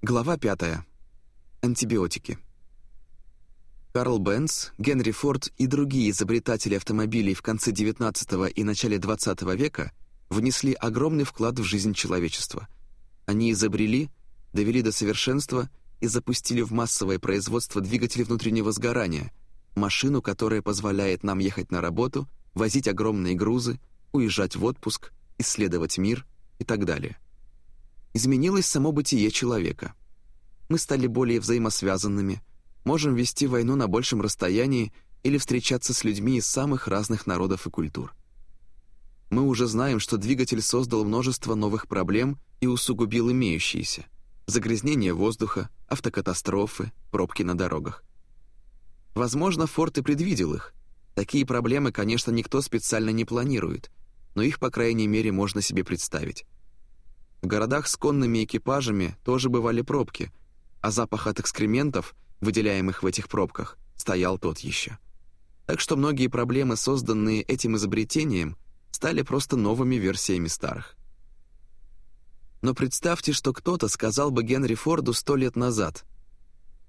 Глава 5. Антибиотики. Карл Бенц, Генри Форд и другие изобретатели автомобилей в конце XIX и начале XX века внесли огромный вклад в жизнь человечества. Они изобрели, довели до совершенства и запустили в массовое производство двигатели внутреннего сгорания, машину, которая позволяет нам ехать на работу, возить огромные грузы, уезжать в отпуск, исследовать мир и так далее изменилось само бытие человека. Мы стали более взаимосвязанными, можем вести войну на большем расстоянии или встречаться с людьми из самых разных народов и культур. Мы уже знаем, что двигатель создал множество новых проблем и усугубил имеющиеся. Загрязнение воздуха, автокатастрофы, пробки на дорогах. Возможно, Форд и предвидел их. Такие проблемы, конечно, никто специально не планирует, но их, по крайней мере, можно себе представить. В городах с конными экипажами тоже бывали пробки, а запах от экскрементов, выделяемых в этих пробках, стоял тот еще. Так что многие проблемы, созданные этим изобретением, стали просто новыми версиями старых. Но представьте, что кто-то сказал бы Генри Форду сто лет назад.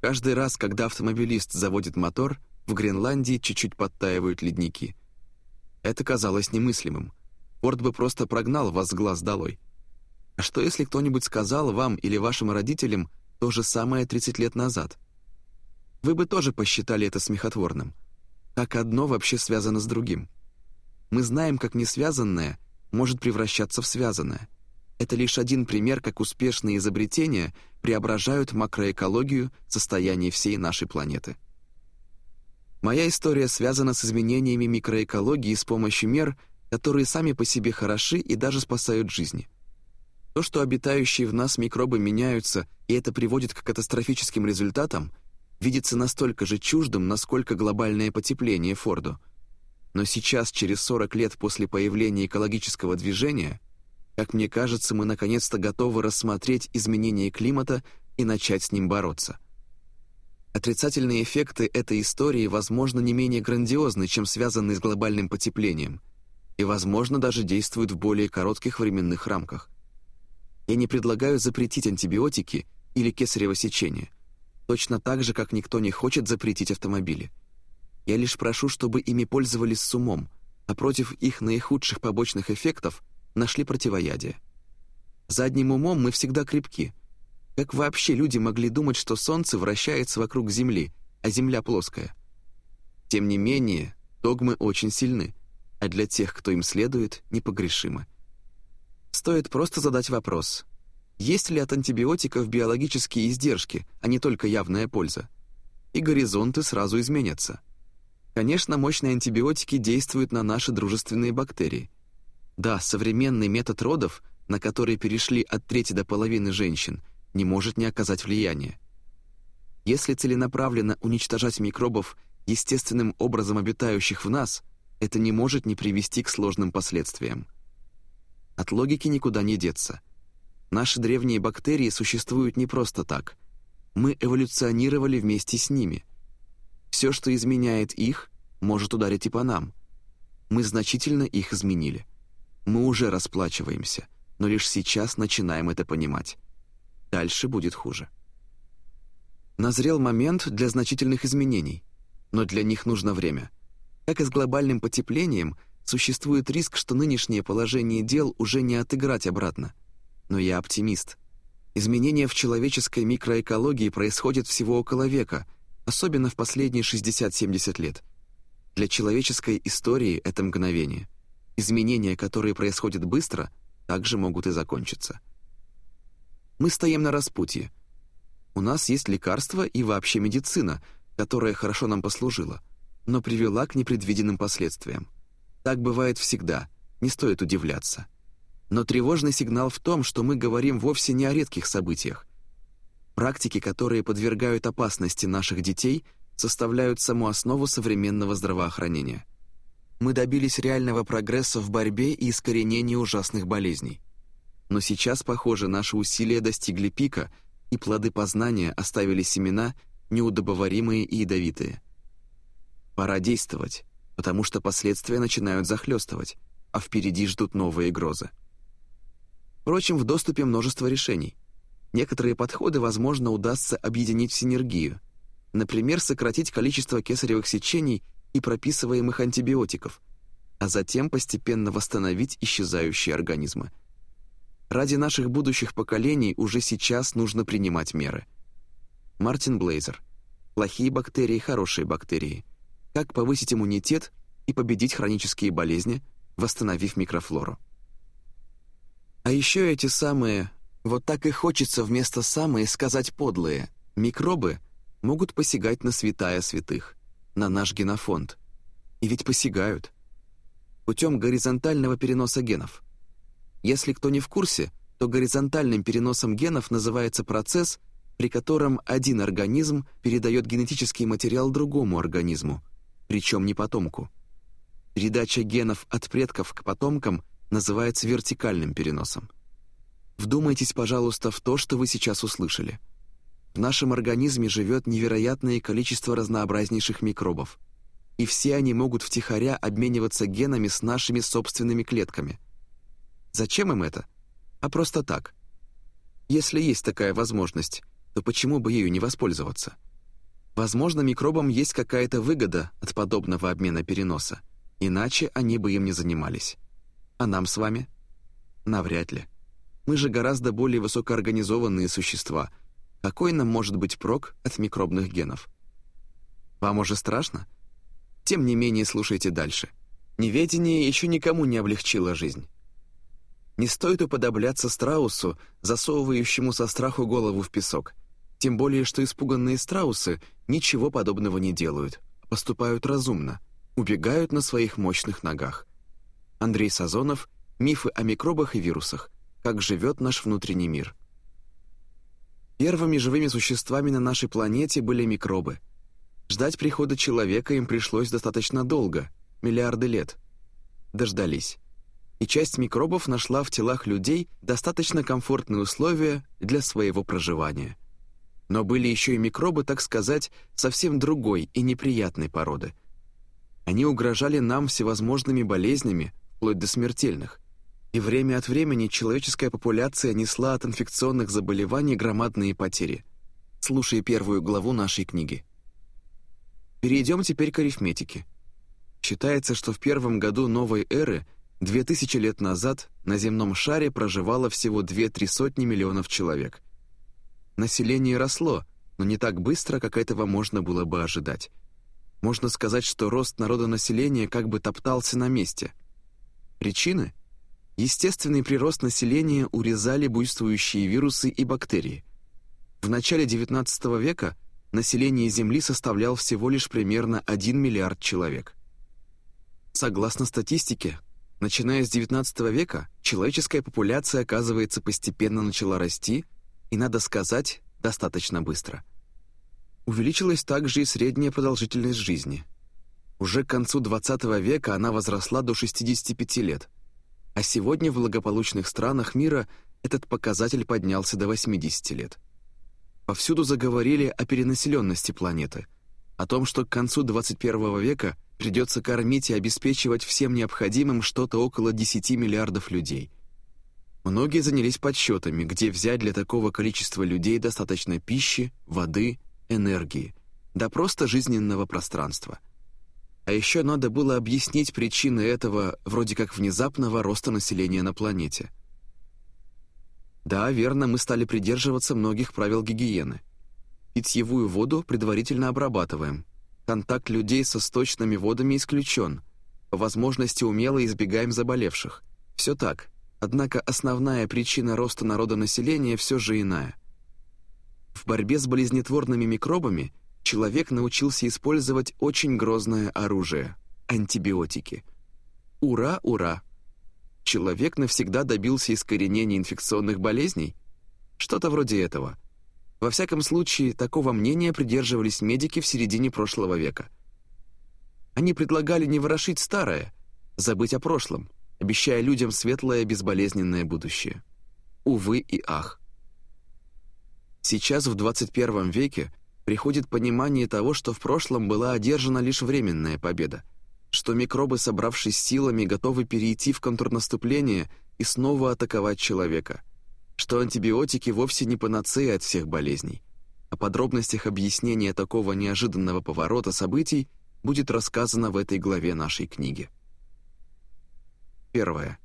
Каждый раз, когда автомобилист заводит мотор, в Гренландии чуть-чуть подтаивают ледники. Это казалось немыслимым. Форд бы просто прогнал вас с глаз долой. А что, если кто-нибудь сказал вам или вашим родителям то же самое 30 лет назад? Вы бы тоже посчитали это смехотворным. Как одно вообще связано с другим. Мы знаем, как несвязанное может превращаться в связанное. Это лишь один пример, как успешные изобретения преображают макроэкологию состояния всей нашей планеты. Моя история связана с изменениями микроэкологии с помощью мер, которые сами по себе хороши и даже спасают жизни – то, что обитающие в нас микробы меняются, и это приводит к катастрофическим результатам, видится настолько же чуждым, насколько глобальное потепление Форду. Но сейчас, через 40 лет после появления экологического движения, как мне кажется, мы наконец-то готовы рассмотреть изменение климата и начать с ним бороться. Отрицательные эффекты этой истории, возможно, не менее грандиозны, чем связанные с глобальным потеплением, и, возможно, даже действуют в более коротких временных рамках. Я не предлагаю запретить антибиотики или кесарево сечение, точно так же, как никто не хочет запретить автомобили. Я лишь прошу, чтобы ими пользовались с умом, а против их наихудших побочных эффектов нашли противоядие. Задним умом мы всегда крепки. Как вообще люди могли думать, что Солнце вращается вокруг Земли, а Земля плоская? Тем не менее, догмы очень сильны, а для тех, кто им следует, непогрешимы. Стоит просто задать вопрос. Есть ли от антибиотиков биологические издержки, а не только явная польза? И горизонты сразу изменятся. Конечно, мощные антибиотики действуют на наши дружественные бактерии. Да, современный метод родов, на который перешли от трети до половины женщин, не может не оказать влияния. Если целенаправленно уничтожать микробов, естественным образом обитающих в нас, это не может не привести к сложным последствиям. От логики никуда не деться. Наши древние бактерии существуют не просто так. Мы эволюционировали вместе с ними. Все, что изменяет их, может ударить и по нам. Мы значительно их изменили. Мы уже расплачиваемся, но лишь сейчас начинаем это понимать. Дальше будет хуже. Назрел момент для значительных изменений, но для них нужно время. Как и с глобальным потеплением – Существует риск, что нынешнее положение дел уже не отыграть обратно. Но я оптимист. Изменения в человеческой микроэкологии происходят всего около века, особенно в последние 60-70 лет. Для человеческой истории это мгновение. Изменения, которые происходят быстро, также могут и закончиться. Мы стоим на распутье. У нас есть лекарства и вообще медицина, которая хорошо нам послужила, но привела к непредвиденным последствиям. Так бывает всегда, не стоит удивляться. Но тревожный сигнал в том, что мы говорим вовсе не о редких событиях. Практики, которые подвергают опасности наших детей, составляют саму основу современного здравоохранения. Мы добились реального прогресса в борьбе и искоренении ужасных болезней. Но сейчас, похоже, наши усилия достигли пика, и плоды познания оставили семена, неудобоваримые и ядовитые. Пора действовать потому что последствия начинают захлестывать, а впереди ждут новые грозы. Впрочем, в доступе множество решений. Некоторые подходы, возможно, удастся объединить в синергию. Например, сократить количество кесаревых сечений и прописываемых антибиотиков, а затем постепенно восстановить исчезающие организмы. Ради наших будущих поколений уже сейчас нужно принимать меры. Мартин Блейзер. Плохие бактерии, хорошие бактерии. Как повысить иммунитет и победить хронические болезни, восстановив микрофлору. А еще эти самые, вот так и хочется вместо «самые» сказать «подлые», микробы могут посягать на святая святых, на наш генофонд. И ведь посягают. Путем горизонтального переноса генов. Если кто не в курсе, то горизонтальным переносом генов называется процесс, при котором один организм передает генетический материал другому организму, причем не потомку. Передача генов от предков к потомкам называется вертикальным переносом. Вдумайтесь, пожалуйста, в то, что вы сейчас услышали. В нашем организме живет невероятное количество разнообразнейших микробов. И все они могут втихаря обмениваться генами с нашими собственными клетками. Зачем им это? А просто так. Если есть такая возможность, то почему бы ею не воспользоваться? Возможно, микробам есть какая-то выгода от подобного обмена переноса, иначе они бы им не занимались. А нам с вами? Навряд ли. Мы же гораздо более высокоорганизованные существа. Какой нам может быть прок от микробных генов? Вам уже страшно? Тем не менее, слушайте дальше. Неведение еще никому не облегчило жизнь. Не стоит уподобляться страусу, засовывающему со страху голову в песок. Тем более, что испуганные страусы ничего подобного не делают, поступают разумно, убегают на своих мощных ногах. Андрей Сазонов «Мифы о микробах и вирусах. Как живет наш внутренний мир». Первыми живыми существами на нашей планете были микробы. Ждать прихода человека им пришлось достаточно долго, миллиарды лет. Дождались и часть микробов нашла в телах людей достаточно комфортные условия для своего проживания. Но были еще и микробы, так сказать, совсем другой и неприятной породы. Они угрожали нам всевозможными болезнями, вплоть до смертельных. И время от времени человеческая популяция несла от инфекционных заболеваний громадные потери. Слушай первую главу нашей книги. Перейдем теперь к арифметике. Считается, что в первом году новой эры – Две тысячи лет назад на земном шаре проживало всего две-три сотни миллионов человек. Население росло, но не так быстро, как этого можно было бы ожидать. Можно сказать, что рост народонаселения как бы топтался на месте. Причины? Естественный прирост населения урезали буйствующие вирусы и бактерии. В начале XIX века население Земли составлял всего лишь примерно 1 миллиард человек. Согласно статистике, Начиная с XIX века человеческая популяция, оказывается, постепенно начала расти, и, надо сказать, достаточно быстро. Увеличилась также и средняя продолжительность жизни. Уже к концу XX века она возросла до 65 лет, а сегодня в благополучных странах мира этот показатель поднялся до 80 лет. Повсюду заговорили о перенаселенности планеты, о том, что к концу 21 века – Придется кормить и обеспечивать всем необходимым что-то около 10 миллиардов людей. Многие занялись подсчетами, где взять для такого количества людей достаточно пищи, воды, энергии, да просто жизненного пространства. А еще надо было объяснить причины этого вроде как внезапного роста населения на планете. Да, верно, мы стали придерживаться многих правил гигиены. Питьевую воду предварительно обрабатываем, Контакт людей со сточными водами исключен. По возможности умело избегаем заболевших. Все так. Однако основная причина роста народонаселения все же иная. В борьбе с болезнетворными микробами человек научился использовать очень грозное оружие – антибиотики. Ура, ура! Человек навсегда добился искоренения инфекционных болезней? Что-то вроде этого – во всяком случае, такого мнения придерживались медики в середине прошлого века. Они предлагали не ворошить старое, забыть о прошлом, обещая людям светлое безболезненное будущее. Увы и ах. Сейчас, в 21 веке, приходит понимание того, что в прошлом была одержана лишь временная победа, что микробы, собравшись силами, готовы перейти в контрнаступление и снова атаковать человека – что антибиотики вовсе не панацея от всех болезней. О подробностях объяснения такого неожиданного поворота событий будет рассказано в этой главе нашей книги. Первое.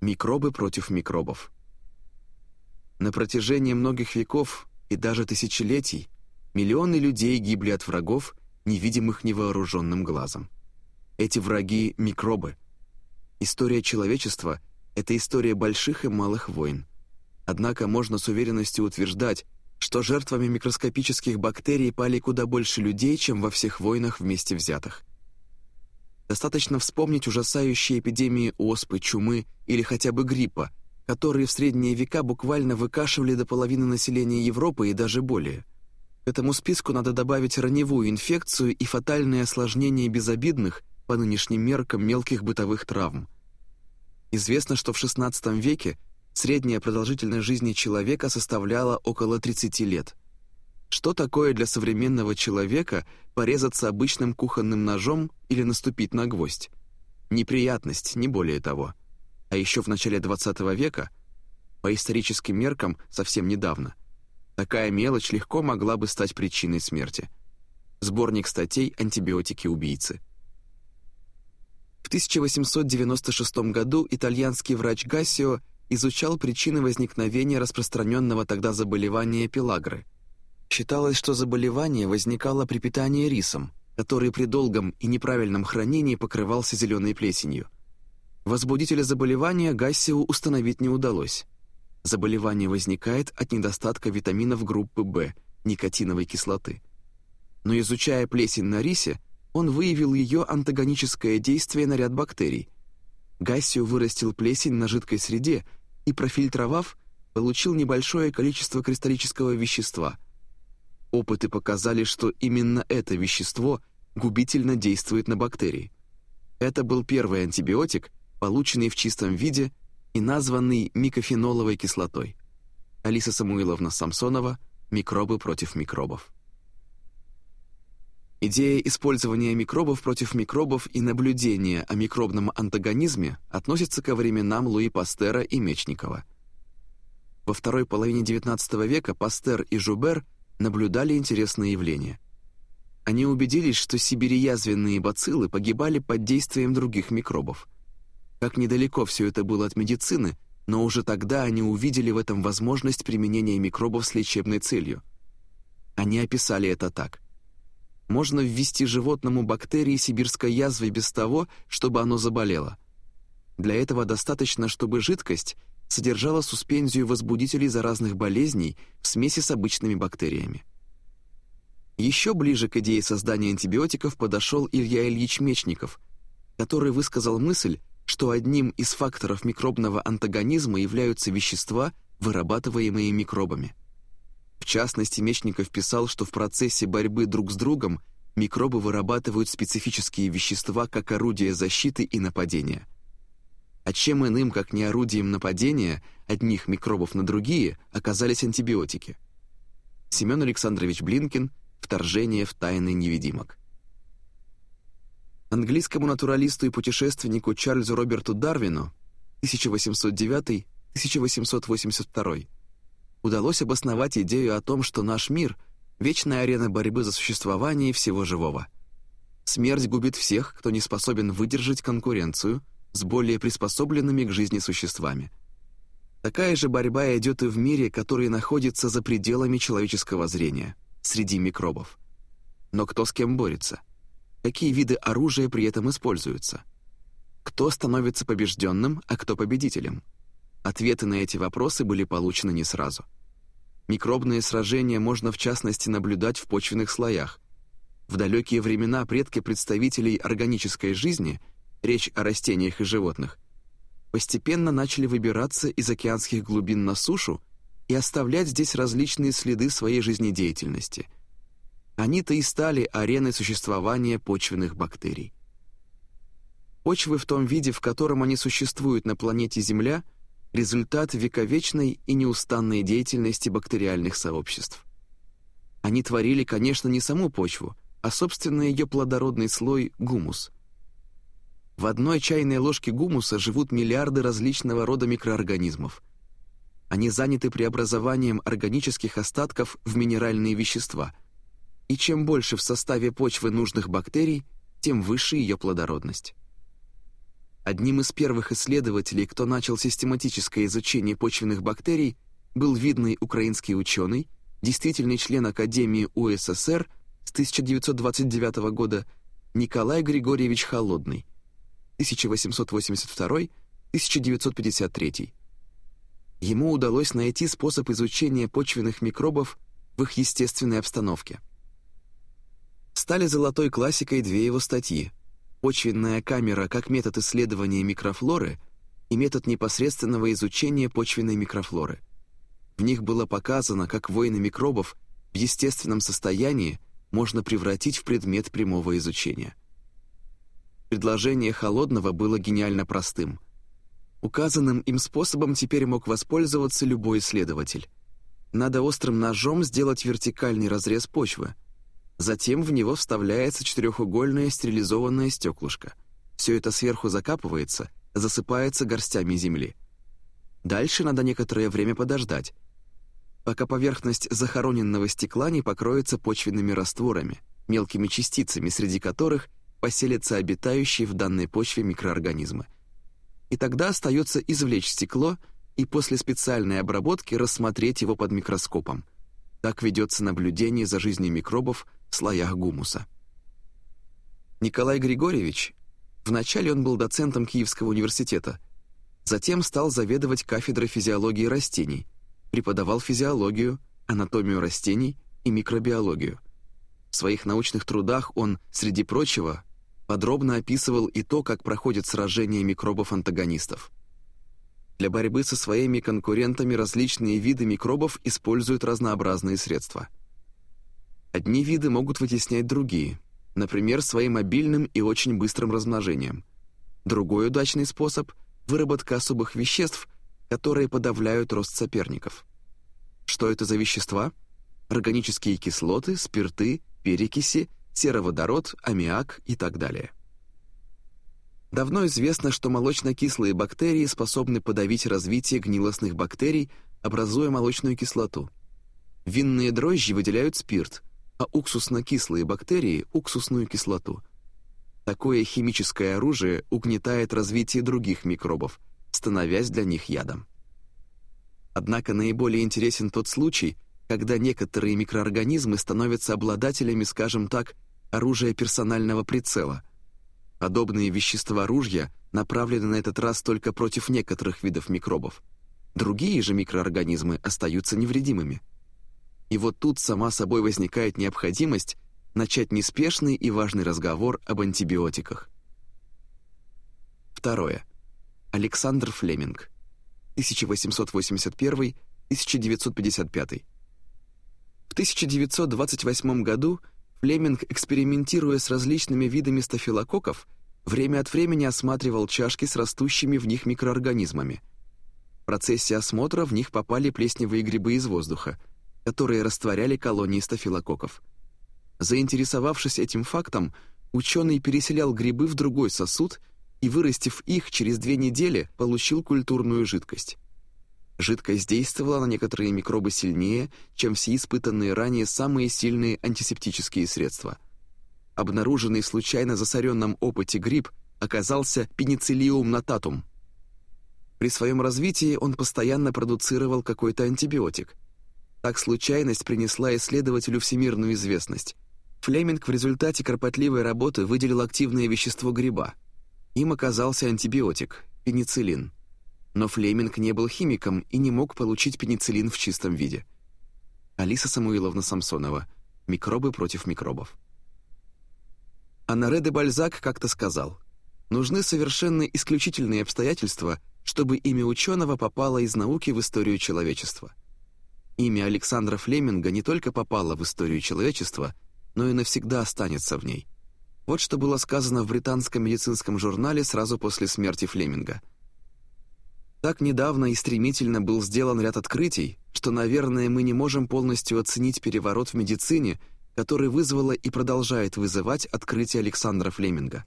Микробы против микробов. На протяжении многих веков и даже тысячелетий миллионы людей гибли от врагов, невидимых невооруженным глазом. Эти враги — микробы. История человечества — это история больших и малых войн. Однако можно с уверенностью утверждать, что жертвами микроскопических бактерий пали куда больше людей, чем во всех войнах вместе взятых. Достаточно вспомнить ужасающие эпидемии оспы, чумы или хотя бы гриппа, которые в средние века буквально выкашивали до половины населения Европы и даже более. К этому списку надо добавить раневую инфекцию и фатальные осложнения безобидных, по нынешним меркам, мелких бытовых травм. Известно, что в XVI веке средняя продолжительность жизни человека составляла около 30 лет. Что такое для современного человека порезаться обычным кухонным ножом или наступить на гвоздь? Неприятность, не более того а еще в начале XX века, по историческим меркам совсем недавно, такая мелочь легко могла бы стать причиной смерти. Сборник статей «Антибиотики-убийцы». В 1896 году итальянский врач Гассио изучал причины возникновения распространенного тогда заболевания пелагры. Считалось, что заболевание возникало при питании рисом, который при долгом и неправильном хранении покрывался зеленой плесенью – Возбудителя заболевания Гассиу установить не удалось. Заболевание возникает от недостатка витаминов группы В, никотиновой кислоты. Но изучая плесень на рисе, он выявил ее антагоническое действие на ряд бактерий. Гассиу вырастил плесень на жидкой среде и, профильтровав, получил небольшое количество кристаллического вещества. Опыты показали, что именно это вещество губительно действует на бактерии. Это был первый антибиотик, полученный в чистом виде и названный микофеноловой кислотой. Алиса Самуиловна Самсонова «Микробы против микробов». Идея использования микробов против микробов и наблюдения о микробном антагонизме относится ко временам Луи Пастера и Мечникова. Во второй половине XIX века Пастер и Жубер наблюдали интересное явление. Они убедились, что сибириязвенные бациллы погибали под действием других микробов – как недалеко все это было от медицины, но уже тогда они увидели в этом возможность применения микробов с лечебной целью. Они описали это так. Можно ввести животному бактерии сибирской язвы без того, чтобы оно заболело. Для этого достаточно, чтобы жидкость содержала суспензию возбудителей заразных болезней в смеси с обычными бактериями. Еще ближе к идее создания антибиотиков подошел Илья Ильич Мечников, который высказал мысль, что одним из факторов микробного антагонизма являются вещества, вырабатываемые микробами. В частности, Мечников писал, что в процессе борьбы друг с другом микробы вырабатывают специфические вещества как орудие защиты и нападения. А чем иным, как не орудием нападения, одних микробов на другие, оказались антибиотики. Семен Александрович Блинкин «Вторжение в тайны невидимок». Английскому натуралисту и путешественнику Чарльзу Роберту Дарвину 1809-1882 удалось обосновать идею о том, что наш мир — вечная арена борьбы за существование всего живого. Смерть губит всех, кто не способен выдержать конкуренцию с более приспособленными к жизни существами. Такая же борьба идет и в мире, который находится за пределами человеческого зрения, среди микробов. Но кто с кем борется? какие виды оружия при этом используются. Кто становится побежденным, а кто победителем? Ответы на эти вопросы были получены не сразу. Микробные сражения можно в частности наблюдать в почвенных слоях. В далекие времена предки представителей органической жизни, речь о растениях и животных, постепенно начали выбираться из океанских глубин на сушу и оставлять здесь различные следы своей жизнедеятельности – они-то и стали ареной существования почвенных бактерий. Почвы в том виде, в котором они существуют на планете Земля, результат вековечной и неустанной деятельности бактериальных сообществ. Они творили, конечно, не саму почву, а, собственно, ее плодородный слой – гумус. В одной чайной ложке гумуса живут миллиарды различного рода микроорганизмов. Они заняты преобразованием органических остатков в минеральные вещества. И чем больше в составе почвы нужных бактерий, тем выше ее плодородность. Одним из первых исследователей, кто начал систематическое изучение почвенных бактерий, был видный украинский ученый, действительный член Академии УССР с 1929 года Николай Григорьевич Холодный, 1882-1953. Ему удалось найти способ изучения почвенных микробов в их естественной обстановке. Стали золотой классикой две его статьи «Почвенная камера как метод исследования микрофлоры» и метод непосредственного изучения почвенной микрофлоры. В них было показано, как войны микробов в естественном состоянии можно превратить в предмет прямого изучения. Предложение Холодного было гениально простым. Указанным им способом теперь мог воспользоваться любой исследователь. Надо острым ножом сделать вертикальный разрез почвы. Затем в него вставляется четырехугольное стерилизованное стеклышко. Все это сверху закапывается, засыпается горстями земли. Дальше надо некоторое время подождать, пока поверхность захороненного стекла не покроется почвенными растворами, мелкими частицами, среди которых поселятся обитающие в данной почве микроорганизмы. И тогда остается извлечь стекло и после специальной обработки рассмотреть его под микроскопом. Так ведется наблюдение за жизнью микробов в слоях гумуса. Николай Григорьевич, вначале он был доцентом Киевского университета, затем стал заведовать кафедрой физиологии растений – преподавал физиологию, анатомию растений и микробиологию. В своих научных трудах он, среди прочего, подробно описывал и то, как проходят сражения микробов-антагонистов. Для борьбы со своими конкурентами различные виды микробов используют разнообразные средства. Одни виды могут вытеснять другие, например, своим мобильным и очень быстрым размножением. Другой удачный способ – выработка особых веществ – которые подавляют рост соперников. Что это за вещества? Органические кислоты, спирты, перекиси, сероводород, аммиак и так далее. Давно известно, что молочно-кислые бактерии способны подавить развитие гнилостных бактерий, образуя молочную кислоту. Винные дрожжи выделяют спирт, а уксусно-кислые бактерии – уксусную кислоту. Такое химическое оружие угнетает развитие других микробов, становясь для них ядом. Однако наиболее интересен тот случай, когда некоторые микроорганизмы становятся обладателями, скажем так, оружия персонального прицела. Подобные вещества ружья направлены на этот раз только против некоторых видов микробов. Другие же микроорганизмы остаются невредимыми. И вот тут сама собой возникает необходимость начать неспешный и важный разговор об антибиотиках. Второе. Александр Флеминг, 1881-1955. В 1928 году Флеминг, экспериментируя с различными видами стафилококков, время от времени осматривал чашки с растущими в них микроорганизмами. В процессе осмотра в них попали плесневые грибы из воздуха, которые растворяли колонии стафилококков. Заинтересовавшись этим фактом, ученый переселял грибы в другой сосуд и, вырастив их, через две недели получил культурную жидкость. Жидкость действовала на некоторые микробы сильнее, чем все испытанные ранее самые сильные антисептические средства. Обнаруженный случайно засоренном опыте гриб оказался пенициллиум нататум. При своем развитии он постоянно продуцировал какой-то антибиотик. Так случайность принесла исследователю всемирную известность. Флеминг в результате кропотливой работы выделил активное вещество гриба – им оказался антибиотик – пенициллин. Но Флеминг не был химиком и не мог получить пенициллин в чистом виде. Алиса Самуиловна Самсонова. Микробы против микробов. Анаре де Бальзак как-то сказал, «Нужны совершенно исключительные обстоятельства, чтобы имя ученого попало из науки в историю человечества». Имя Александра Флеминга не только попало в историю человечества, но и навсегда останется в ней – вот что было сказано в британском медицинском журнале сразу после смерти Флеминга. Так недавно и стремительно был сделан ряд открытий, что, наверное, мы не можем полностью оценить переворот в медицине, который вызвало и продолжает вызывать открытие Александра Флеминга.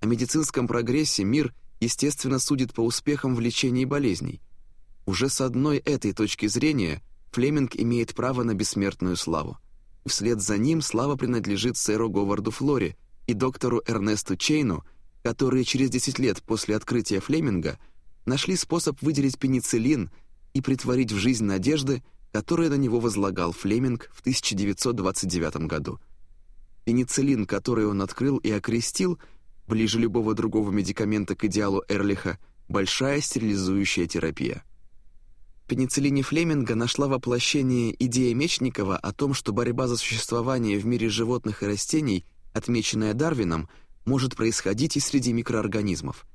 О медицинском прогрессе мир, естественно, судит по успехам в лечении болезней. Уже с одной этой точки зрения Флеминг имеет право на бессмертную славу. Вслед за ним слава принадлежит сэру Говарду Флори и доктору Эрнесту Чейну, которые через 10 лет после открытия Флеминга нашли способ выделить пенициллин и притворить в жизнь надежды, которые на него возлагал Флеминг в 1929 году. Пенициллин, который он открыл и окрестил, ближе любого другого медикамента к идеалу Эрлиха, большая стерилизующая терапия. В пенициллине Флеминга нашла воплощение идея Мечникова о том, что борьба за существование в мире животных и растений, отмеченная Дарвином, может происходить и среди микроорганизмов.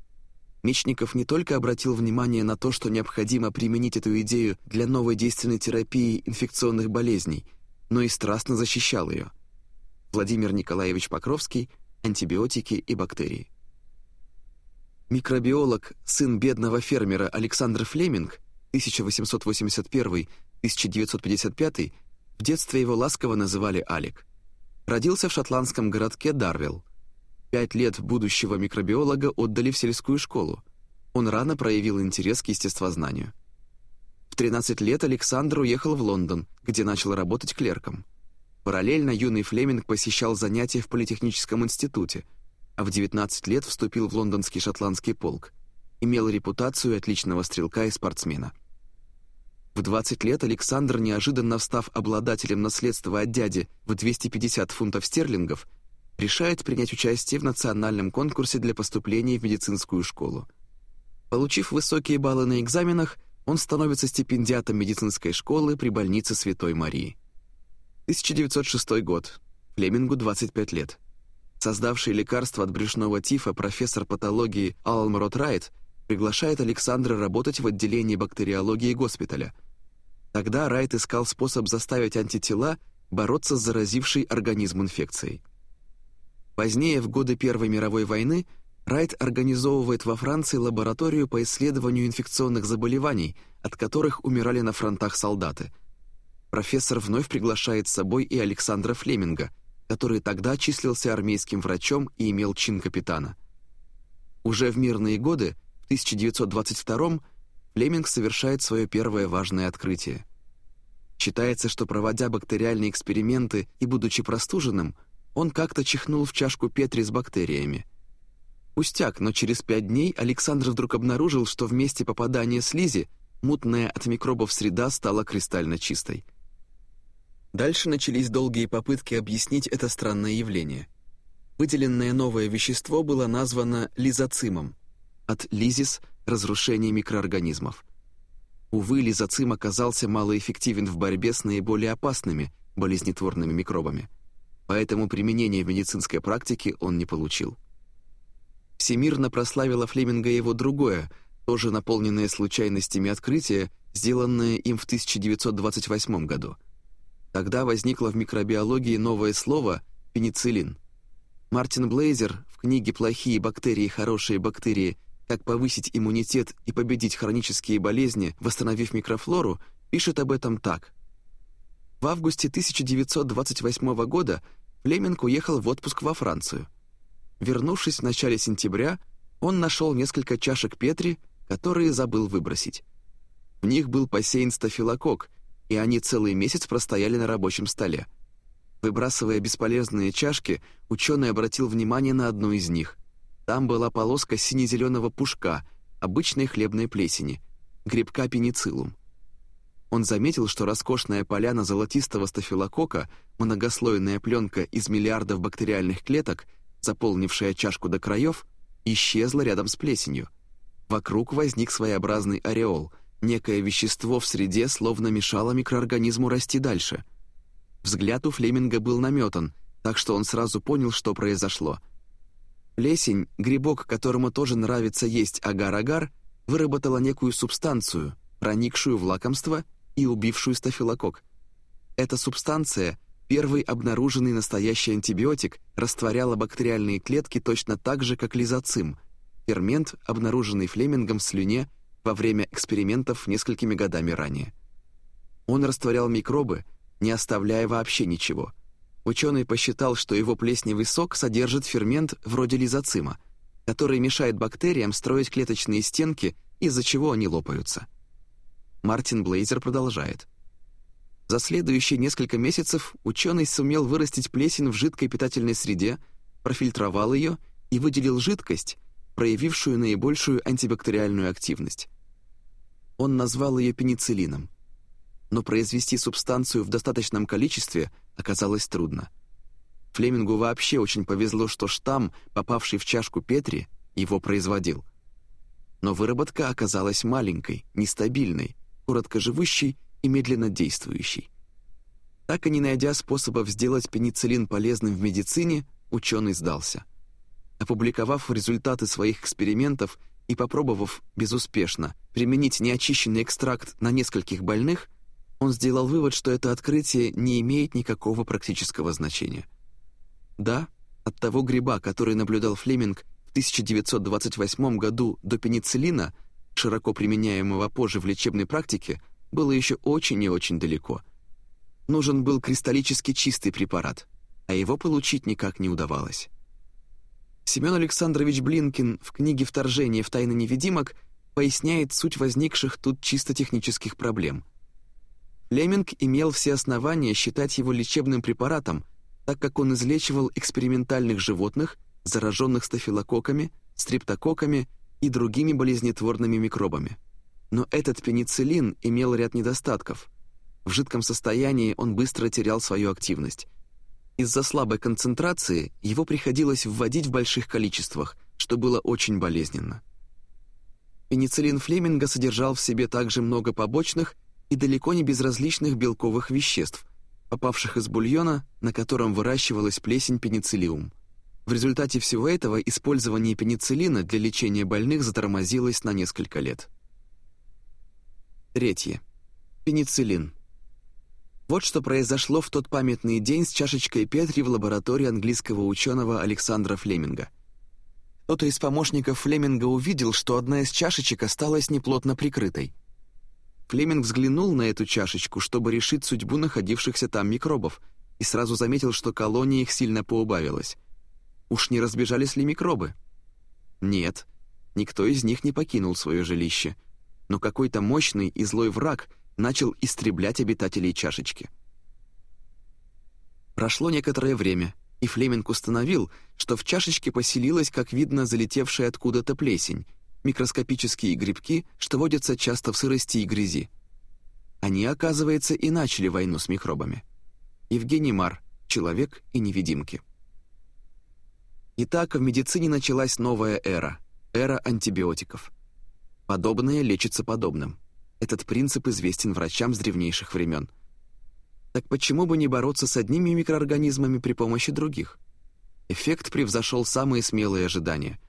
Мечников не только обратил внимание на то, что необходимо применить эту идею для новой действенной терапии инфекционных болезней, но и страстно защищал ее. Владимир Николаевич Покровский «Антибиотики и бактерии». Микробиолог, сын бедного фермера Александр Флеминг 1881-1955, в детстве его ласково называли Алик. Родился в шотландском городке Дарвилл. Пять лет будущего микробиолога отдали в сельскую школу. Он рано проявил интерес к естествознанию. В 13 лет Александр уехал в Лондон, где начал работать клерком. Параллельно юный Флеминг посещал занятия в Политехническом институте, а в 19 лет вступил в лондонский шотландский полк. Имел репутацию отличного стрелка и спортсмена. В 20 лет Александр, неожиданно став обладателем наследства от дяди в 250 фунтов стерлингов, решает принять участие в национальном конкурсе для поступления в медицинскую школу. Получив высокие баллы на экзаменах, он становится стипендиатом медицинской школы при больнице Святой Марии. 1906 год. Флемингу 25 лет. Создавший лекарство от брюшного тифа профессор патологии Алм Ротрайт приглашает Александра работать в отделении бактериологии госпиталя. Тогда Райт искал способ заставить антитела бороться с заразившей организм инфекцией. Позднее, в годы Первой мировой войны, Райт организовывает во Франции лабораторию по исследованию инфекционных заболеваний, от которых умирали на фронтах солдаты. Профессор вновь приглашает с собой и Александра Флеминга, который тогда числился армейским врачом и имел чин капитана. Уже в мирные годы, в 1922 Флеминг совершает свое первое важное открытие. Считается, что проводя бактериальные эксперименты и будучи простуженным – он как-то чихнул в чашку Петри с бактериями. Пустяк, но через пять дней Александр вдруг обнаружил, что в месте попадания слизи мутная от микробов среда стала кристально чистой. Дальше начались долгие попытки объяснить это странное явление. Выделенное новое вещество было названо лизоцимом, от лизис – разрушение микроорганизмов. Увы, лизоцим оказался малоэффективен в борьбе с наиболее опасными болезнетворными микробами – поэтому применения в медицинской практике он не получил. Всемирно прославило Флеминга его другое, тоже наполненное случайностями открытие, сделанное им в 1928 году. Тогда возникло в микробиологии новое слово «пенициллин». Мартин Блейзер в книге «Плохие бактерии, хорошие бактерии. Как повысить иммунитет и победить хронические болезни, восстановив микрофлору» пишет об этом так. В августе 1928 года Флеминг уехал в отпуск во Францию. Вернувшись в начале сентября, он нашел несколько чашек Петри, которые забыл выбросить. В них был посеян стафилококк, и они целый месяц простояли на рабочем столе. Выбрасывая бесполезные чашки, ученый обратил внимание на одну из них. Там была полоска сине-зеленого пушка, обычной хлебной плесени, грибка пенициллум. Он заметил, что роскошная поляна золотистого стафилокока, многослойная пленка из миллиардов бактериальных клеток, заполнившая чашку до краев, исчезла рядом с плесенью. Вокруг возник своеобразный ореол, некое вещество в среде словно мешало микроорганизму расти дальше. Взгляд у Флеминга был наметан, так что он сразу понял, что произошло. Плесень, грибок, которому тоже нравится есть агар-агар, выработала некую субстанцию, проникшую в лакомство и убившую стафилококк. Эта субстанция, первый обнаруженный настоящий антибиотик, растворяла бактериальные клетки точно так же, как лизоцим, фермент, обнаруженный Флемингом в слюне во время экспериментов несколькими годами ранее. Он растворял микробы, не оставляя вообще ничего. Ученый посчитал, что его плесневый сок содержит фермент вроде лизоцима, который мешает бактериям строить клеточные стенки, из-за чего они лопаются. Мартин Блейзер продолжает. За следующие несколько месяцев ученый сумел вырастить плесень в жидкой питательной среде, профильтровал ее и выделил жидкость, проявившую наибольшую антибактериальную активность. Он назвал ее пенициллином. Но произвести субстанцию в достаточном количестве оказалось трудно. Флемингу вообще очень повезло, что штамм, попавший в чашку Петри, его производил. Но выработка оказалась маленькой, нестабильной, короткоживущей и медленно действующий. Так и не найдя способов сделать пенициллин полезным в медицине, ученый сдался. Опубликовав результаты своих экспериментов и попробовав безуспешно применить неочищенный экстракт на нескольких больных, он сделал вывод, что это открытие не имеет никакого практического значения. Да, от того гриба, который наблюдал Флеминг в 1928 году до пенициллина, широко применяемого позже в лечебной практике, было еще очень и очень далеко. Нужен был кристаллически чистый препарат, а его получить никак не удавалось. Семен Александрович Блинкин в книге «Вторжение в тайны невидимок» поясняет суть возникших тут чисто технических проблем. Леминг имел все основания считать его лечебным препаратом, так как он излечивал экспериментальных животных, зараженных стафилококками, стрептококками и другими болезнетворными микробами. Но этот пенициллин имел ряд недостатков. В жидком состоянии он быстро терял свою активность. Из-за слабой концентрации его приходилось вводить в больших количествах, что было очень болезненно. Пенициллин Флеминга содержал в себе также много побочных и далеко не безразличных белковых веществ, попавших из бульона, на котором выращивалась плесень пенициллиум. В результате всего этого использование пенициллина для лечения больных затормозилось на несколько лет. Третье. Пенициллин. Вот что произошло в тот памятный день с чашечкой Петри в лаборатории английского ученого Александра Флеминга. Кто-то из помощников Флеминга увидел, что одна из чашечек осталась неплотно прикрытой. Флеминг взглянул на эту чашечку, чтобы решить судьбу находившихся там микробов, и сразу заметил, что колония их сильно поубавилась. Уж не разбежались ли микробы? Нет, никто из них не покинул свое жилище — но какой-то мощный и злой враг начал истреблять обитателей чашечки. Прошло некоторое время, и Флеминг установил, что в чашечке поселилась, как видно, залетевшая откуда-то плесень, микроскопические грибки, что водятся часто в сырости и грязи. Они, оказывается, и начали войну с микробами. Евгений Мар, «Человек и невидимки». Итак, в медицине началась новая эра — эра антибиотиков — Подобное лечится подобным. Этот принцип известен врачам с древнейших времен. Так почему бы не бороться с одними микроорганизмами при помощи других? Эффект превзошел самые смелые ожидания.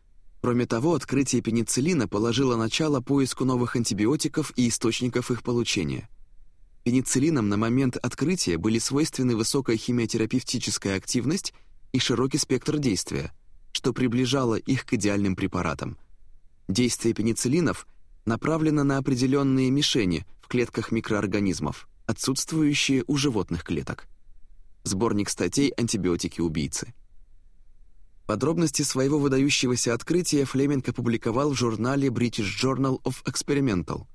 Кроме того, открытие пенициллина положило начало поиску новых антибиотиков и источников их получения. Пенициллинам на момент открытия были свойственны высокая химиотерапевтическая активность и широкий спектр действия, что приближало их к идеальным препаратам – Действие пенициллинов направлено на определенные мишени в клетках микроорганизмов, отсутствующие у животных клеток. Сборник статей «Антибиотики-убийцы». Подробности своего выдающегося открытия Флеминг опубликовал в журнале British Journal of Experimental.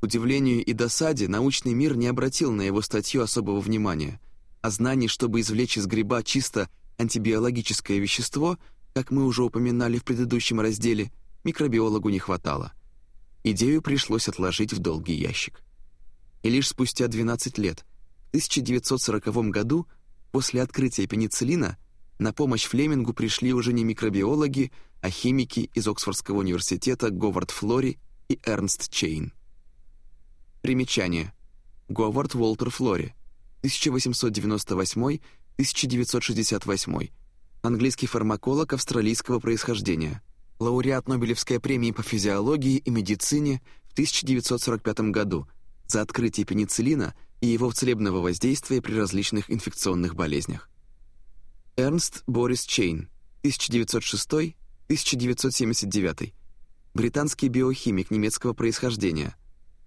К удивлению и досаде научный мир не обратил на его статью особого внимания, а знаний, чтобы извлечь из гриба чисто антибиологическое вещество, как мы уже упоминали в предыдущем разделе – микробиологу не хватало. Идею пришлось отложить в долгий ящик. И лишь спустя 12 лет, в 1940 году, после открытия пенициллина, на помощь Флемингу пришли уже не микробиологи, а химики из Оксфордского университета Говард Флори и Эрнст Чейн. Примечание. Говард Уолтер Флори, 1898-1968, английский фармаколог австралийского происхождения – лауреат Нобелевской премии по физиологии и медицине в 1945 году за открытие пенициллина и его целебного воздействия при различных инфекционных болезнях. Эрнст Борис Чейн, 1906-1979, британский биохимик немецкого происхождения,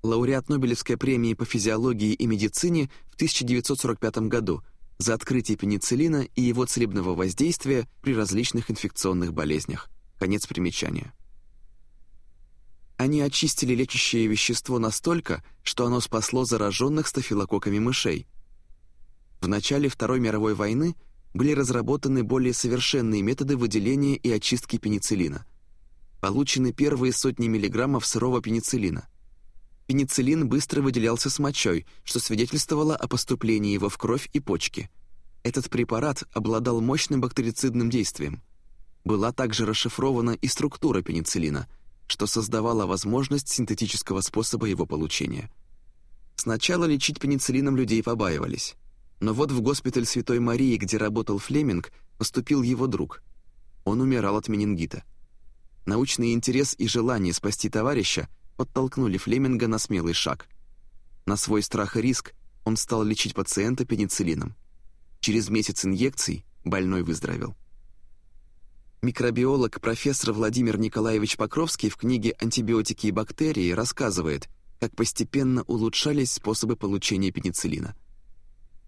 лауреат Нобелевской премии по физиологии и медицине в 1945 году за открытие пенициллина и его целебного воздействия при различных инфекционных болезнях. Конец примечания. Они очистили лечащее вещество настолько, что оно спасло зараженных стафилококками мышей. В начале Второй мировой войны были разработаны более совершенные методы выделения и очистки пенициллина. Получены первые сотни миллиграммов сырого пенициллина. Пенициллин быстро выделялся с мочой, что свидетельствовало о поступлении его в кровь и почки. Этот препарат обладал мощным бактерицидным действием. Была также расшифрована и структура пенициллина – что создавало возможность синтетического способа его получения. Сначала лечить пенициллином людей побаивались. Но вот в госпиталь Святой Марии, где работал Флеминг, поступил его друг. Он умирал от менингита. Научный интерес и желание спасти товарища подтолкнули Флеминга на смелый шаг. На свой страх и риск он стал лечить пациента пенициллином. Через месяц инъекций больной выздоровел. Микробиолог профессор Владимир Николаевич Покровский в книге «Антибиотики и бактерии» рассказывает, как постепенно улучшались способы получения пенициллина.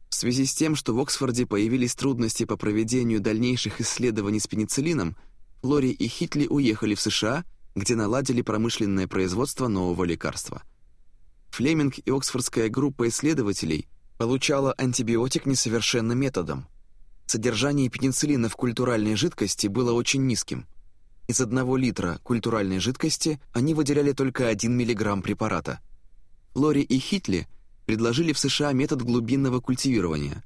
В связи с тем, что в Оксфорде появились трудности по проведению дальнейших исследований с пенициллином, Флори и Хитли уехали в США, где наладили промышленное производство нового лекарства. Флеминг и Оксфордская группа исследователей получала антибиотик несовершенным методом, Содержание пенициллина в культуральной жидкости было очень низким. Из одного литра культуральной жидкости они выделяли только 1 мг препарата. Лори и Хитли предложили в США метод глубинного культивирования.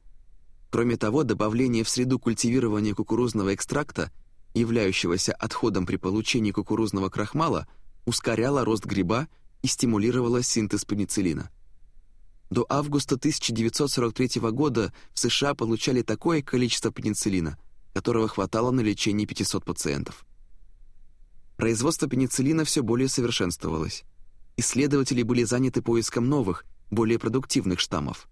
Кроме того, добавление в среду культивирования кукурузного экстракта, являющегося отходом при получении кукурузного крахмала, ускоряло рост гриба и стимулировало синтез пенициллина. До августа 1943 года в США получали такое количество пенициллина, которого хватало на лечение 500 пациентов. Производство пенициллина все более совершенствовалось. Исследователи были заняты поиском новых, более продуктивных штаммов.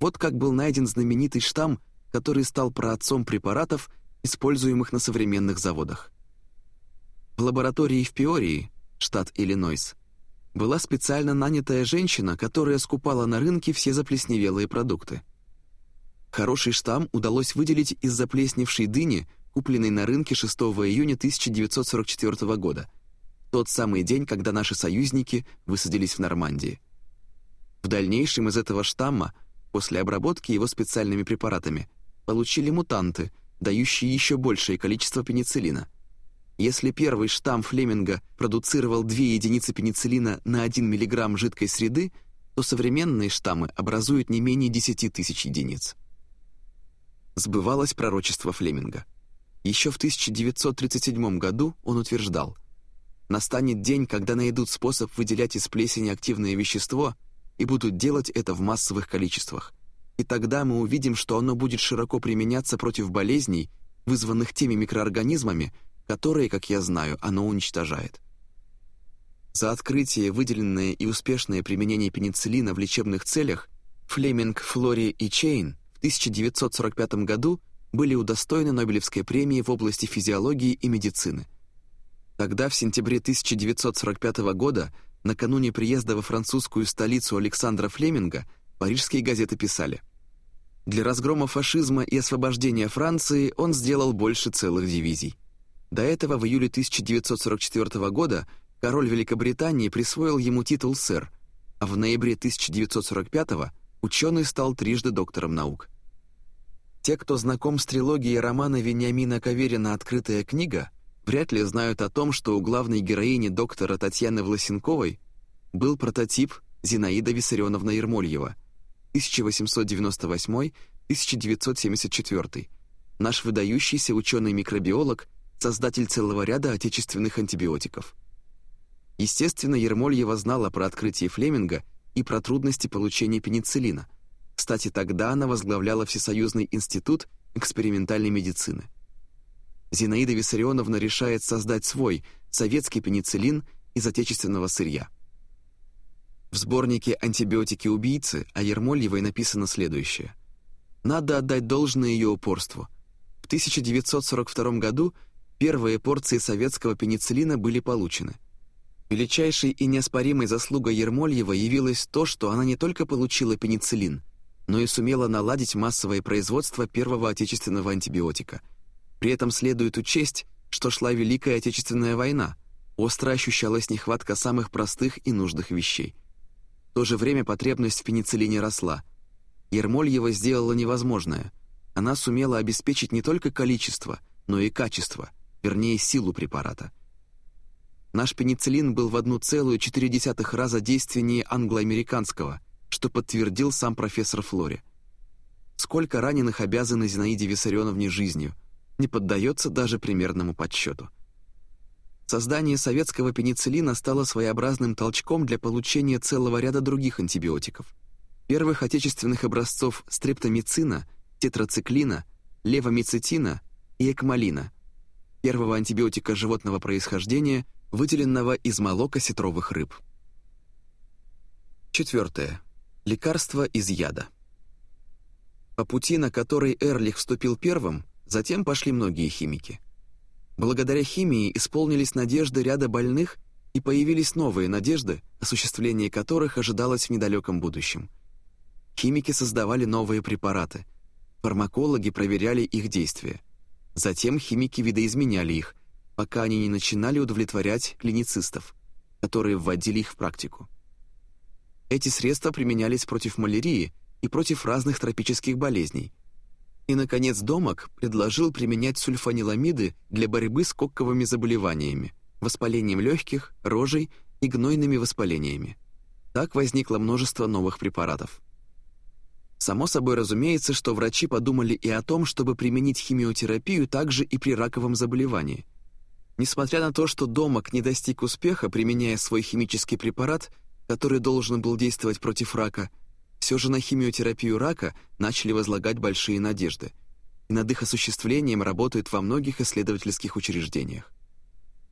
Вот как был найден знаменитый штамм, который стал праотцом препаратов, используемых на современных заводах. В лаборатории в Пиории, штат Иллинойс, была специально нанятая женщина, которая скупала на рынке все заплесневелые продукты. Хороший штамм удалось выделить из заплесневшей дыни, купленной на рынке 6 июня 1944 года, тот самый день, когда наши союзники высадились в Нормандии. В дальнейшем из этого штамма, после обработки его специальными препаратами, получили мутанты, дающие еще большее количество пенициллина – если первый штамм Флеминга продуцировал 2 единицы пенициллина на 1 мг жидкой среды, то современные штаммы образуют не менее 10 тысяч единиц. Сбывалось пророчество Флеминга. Еще в 1937 году он утверждал, «Настанет день, когда найдут способ выделять из плесени активное вещество и будут делать это в массовых количествах. И тогда мы увидим, что оно будет широко применяться против болезней, вызванных теми микроорганизмами, которые, как я знаю, оно уничтожает. За открытие, выделенное и успешное применение пенициллина в лечебных целях Флеминг, Флори и Чейн в 1945 году были удостоены Нобелевской премии в области физиологии и медицины. Тогда, в сентябре 1945 года, накануне приезда во французскую столицу Александра Флеминга, парижские газеты писали «Для разгрома фашизма и освобождения Франции он сделал больше целых дивизий». До этого в июле 1944 года король Великобритании присвоил ему титул «сэр», а в ноябре 1945 ученый стал трижды доктором наук. Те, кто знаком с трилогией романа Вениамина Каверина «Открытая книга», вряд ли знают о том, что у главной героини доктора Татьяны Власенковой был прототип Зинаида Виссарионовна Ермольева, 1898-1974, наш выдающийся ученый-микробиолог – создатель целого ряда отечественных антибиотиков. Естественно, Ермольева знала про открытие Флеминга и про трудности получения пенициллина. Кстати, тогда она возглавляла Всесоюзный институт экспериментальной медицины. Зинаида Виссарионовна решает создать свой, советский пенициллин из отечественного сырья. В сборнике «Антибиотики-убийцы» о Ермольевой написано следующее. Надо отдать должное ее упорству. В 1942 году – первые порции советского пенициллина были получены. Величайшей и неоспоримой заслугой Ермольева явилось то, что она не только получила пенициллин, но и сумела наладить массовое производство первого отечественного антибиотика. При этом следует учесть, что шла Великая Отечественная война, Остро ощущалась нехватка самых простых и нужных вещей. То же время потребность в пенициллине росла. Ермольева сделала невозможное. Она сумела обеспечить не только количество, но и качество, вернее, силу препарата. Наш пенициллин был в 1,4 раза действеннее англо-американского, что подтвердил сам профессор Флори. Сколько раненых обязаны Зинаиде Виссарионовне жизнью, не поддается даже примерному подсчету. Создание советского пенициллина стало своеобразным толчком для получения целого ряда других антибиотиков. Первых отечественных образцов стрептомицина, тетрациклина, левомицетина и экмалина, первого антибиотика животного происхождения, выделенного из молока сетровых рыб. Четвертое. Лекарство из яда. По пути, на который Эрлих вступил первым, затем пошли многие химики – Благодаря химии исполнились надежды ряда больных и появились новые надежды, осуществление которых ожидалось в недалеком будущем. Химики создавали новые препараты. Фармакологи проверяли их действия. Затем химики видоизменяли их, пока они не начинали удовлетворять клиницистов, которые вводили их в практику. Эти средства применялись против малярии и против разных тропических болезней – и, наконец, Домок предложил применять сульфаниламиды для борьбы с кокковыми заболеваниями, воспалением легких, рожей и гнойными воспалениями. Так возникло множество новых препаратов. Само собой разумеется, что врачи подумали и о том, чтобы применить химиотерапию также и при раковом заболевании. Несмотря на то, что Домок не достиг успеха, применяя свой химический препарат, который должен был действовать против рака, все же на химиотерапию рака начали возлагать большие надежды, и над их осуществлением работают во многих исследовательских учреждениях.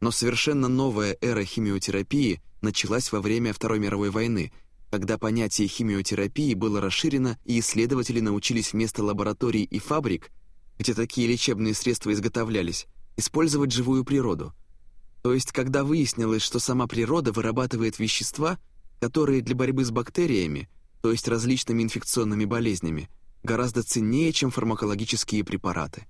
Но совершенно новая эра химиотерапии началась во время Второй мировой войны, когда понятие химиотерапии было расширено и исследователи научились вместо лабораторий и фабрик, где такие лечебные средства изготовлялись, использовать живую природу. То есть, когда выяснилось, что сама природа вырабатывает вещества, которые для борьбы с бактериями то есть различными инфекционными болезнями, гораздо ценнее, чем фармакологические препараты.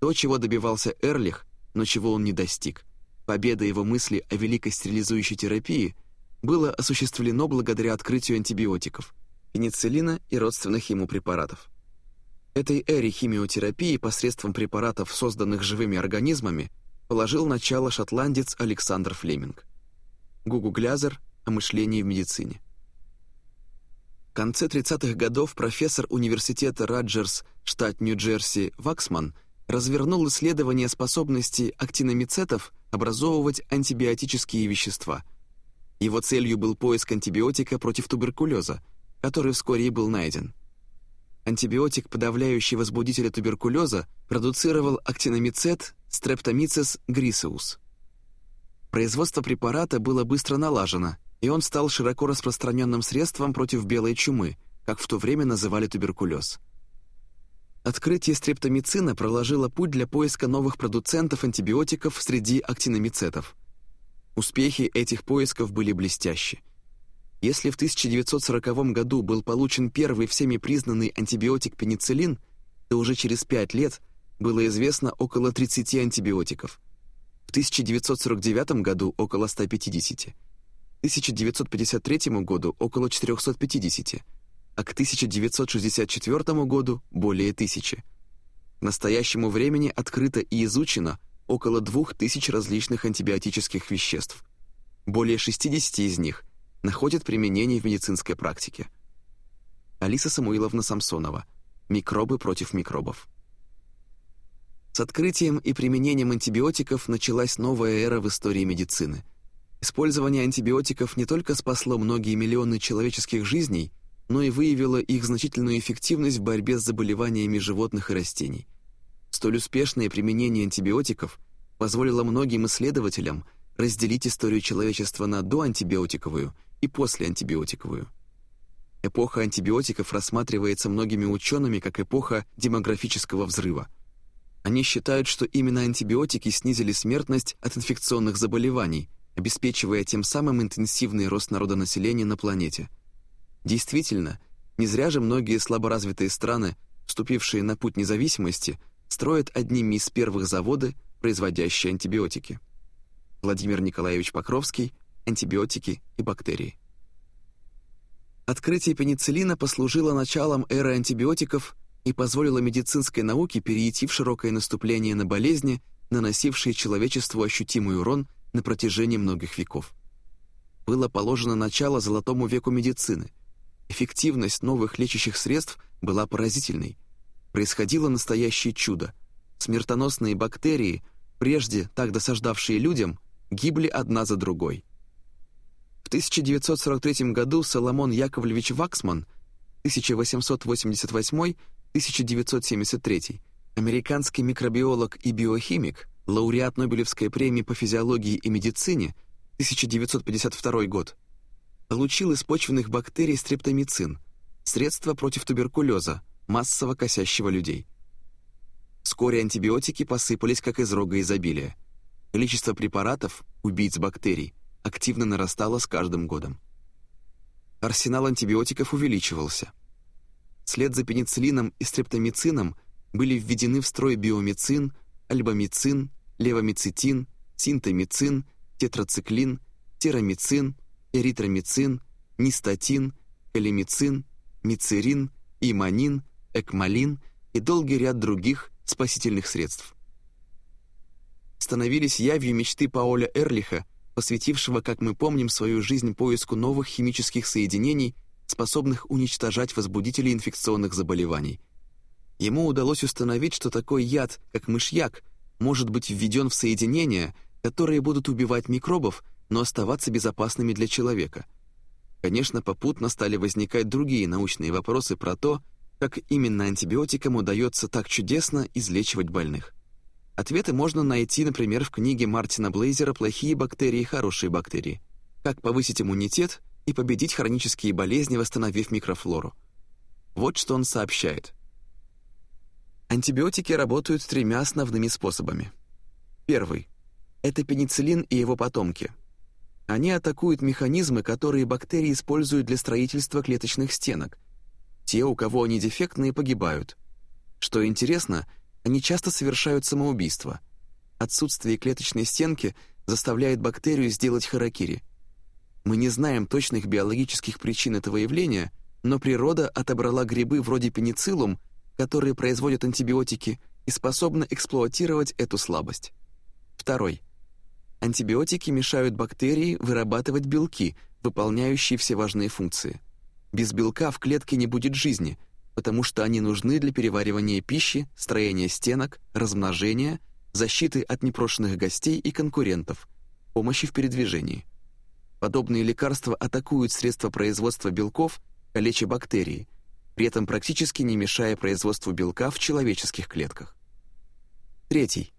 То, чего добивался Эрлих, но чего он не достиг, победа его мысли о великой стерилизующей терапии, было осуществлено благодаря открытию антибиотиков, пенициллина и родственных ему препаратов. Этой эре химиотерапии посредством препаратов, созданных живыми организмами, положил начало шотландец Александр Флеминг. Гугу Глязер о мышлении в медицине конце 30-х годов профессор университета Раджерс, штат Нью-Джерси, Ваксман развернул исследование способности актиномицетов образовывать антибиотические вещества. Его целью был поиск антибиотика против туберкулеза, который вскоре и был найден. Антибиотик, подавляющий возбудителя туберкулеза, продуцировал актиномицет Streptomyces griseus. Производство препарата было быстро налажено, и он стал широко распространенным средством против белой чумы, как в то время называли туберкулез. Открытие стрептомицина проложило путь для поиска новых продуцентов антибиотиков среди актиномицетов. Успехи этих поисков были блестящи. Если в 1940 году был получен первый всеми признанный антибиотик пенициллин, то уже через 5 лет было известно около 30 антибиотиков. В 1949 году около 150. 1953 году около 450, а к 1964 году более тысячи. К настоящему времени открыто и изучено около 2000 различных антибиотических веществ. Более 60 из них находят применение в медицинской практике. Алиса Самуиловна Самсонова. Микробы против микробов. С открытием и применением антибиотиков началась новая эра в истории медицины – Использование антибиотиков не только спасло многие миллионы человеческих жизней, но и выявило их значительную эффективность в борьбе с заболеваниями животных и растений. Столь успешное применение антибиотиков позволило многим исследователям разделить историю человечества на доантибиотиковую и послеантибиотиковую. Эпоха антибиотиков рассматривается многими учеными как эпоха демографического взрыва. Они считают, что именно антибиотики снизили смертность от инфекционных заболеваний, обеспечивая тем самым интенсивный рост народонаселения на планете. Действительно, не зря же многие слаборазвитые страны, вступившие на путь независимости, строят одними из первых заводы, производящие антибиотики. Владимир Николаевич Покровский, антибиотики и бактерии. Открытие пенициллина послужило началом эры антибиотиков и позволило медицинской науке перейти в широкое наступление на болезни, наносившие человечеству ощутимый урон на протяжении многих веков. Было положено начало золотому веку медицины. Эффективность новых лечащих средств была поразительной. Происходило настоящее чудо. Смертоносные бактерии, прежде так досаждавшие людям, гибли одна за другой. В 1943 году Соломон Яковлевич Ваксман 1888-1973, американский микробиолог и биохимик, лауреат Нобелевской премии по физиологии и медицине 1952 год, получил из почвенных бактерий стрептомицин, средство против туберкулеза, массово косящего людей. Вскоре антибиотики посыпались как из рога изобилия. Количество препаратов, убийц бактерий, активно нарастало с каждым годом. Арсенал антибиотиков увеличивался. Вслед за пенициллином и стрептомицином были введены в строй биомицин, альбомицин, левомицетин, синтомицин, тетрациклин, терамицин, эритромицин, нистатин, калимицин, мицерин, иманин, экмалин и долгий ряд других спасительных средств. Становились явью мечты Пауля Эрлиха посвятившего, как мы помним, свою жизнь поиску новых химических соединений, способных уничтожать возбудители инфекционных заболеваний. Ему удалось установить, что такой яд, как мышьяк, может быть введен в соединения, которые будут убивать микробов, но оставаться безопасными для человека. Конечно, попутно стали возникать другие научные вопросы про то, как именно антибиотикам удается так чудесно излечивать больных. Ответы можно найти, например, в книге Мартина Блейзера «Плохие бактерии и хорошие бактерии. Как повысить иммунитет и победить хронические болезни, восстановив микрофлору». Вот что он сообщает. Антибиотики работают тремя основными способами. Первый – это пенициллин и его потомки. Они атакуют механизмы, которые бактерии используют для строительства клеточных стенок. Те, у кого они дефектные, погибают. Что интересно – они часто совершают самоубийство. Отсутствие клеточной стенки заставляет бактерию сделать харакири. Мы не знаем точных биологических причин этого явления, но природа отобрала грибы вроде пенициллум, которые производят антибиотики, и способны эксплуатировать эту слабость. Второй. Антибиотики мешают бактерии вырабатывать белки, выполняющие все важные функции. Без белка в клетке не будет жизни, потому что они нужны для переваривания пищи, строения стенок, размножения, защиты от непрошенных гостей и конкурентов, помощи в передвижении. Подобные лекарства атакуют средства производства белков, калеча бактерии, при этом практически не мешая производству белка в человеческих клетках. Третий.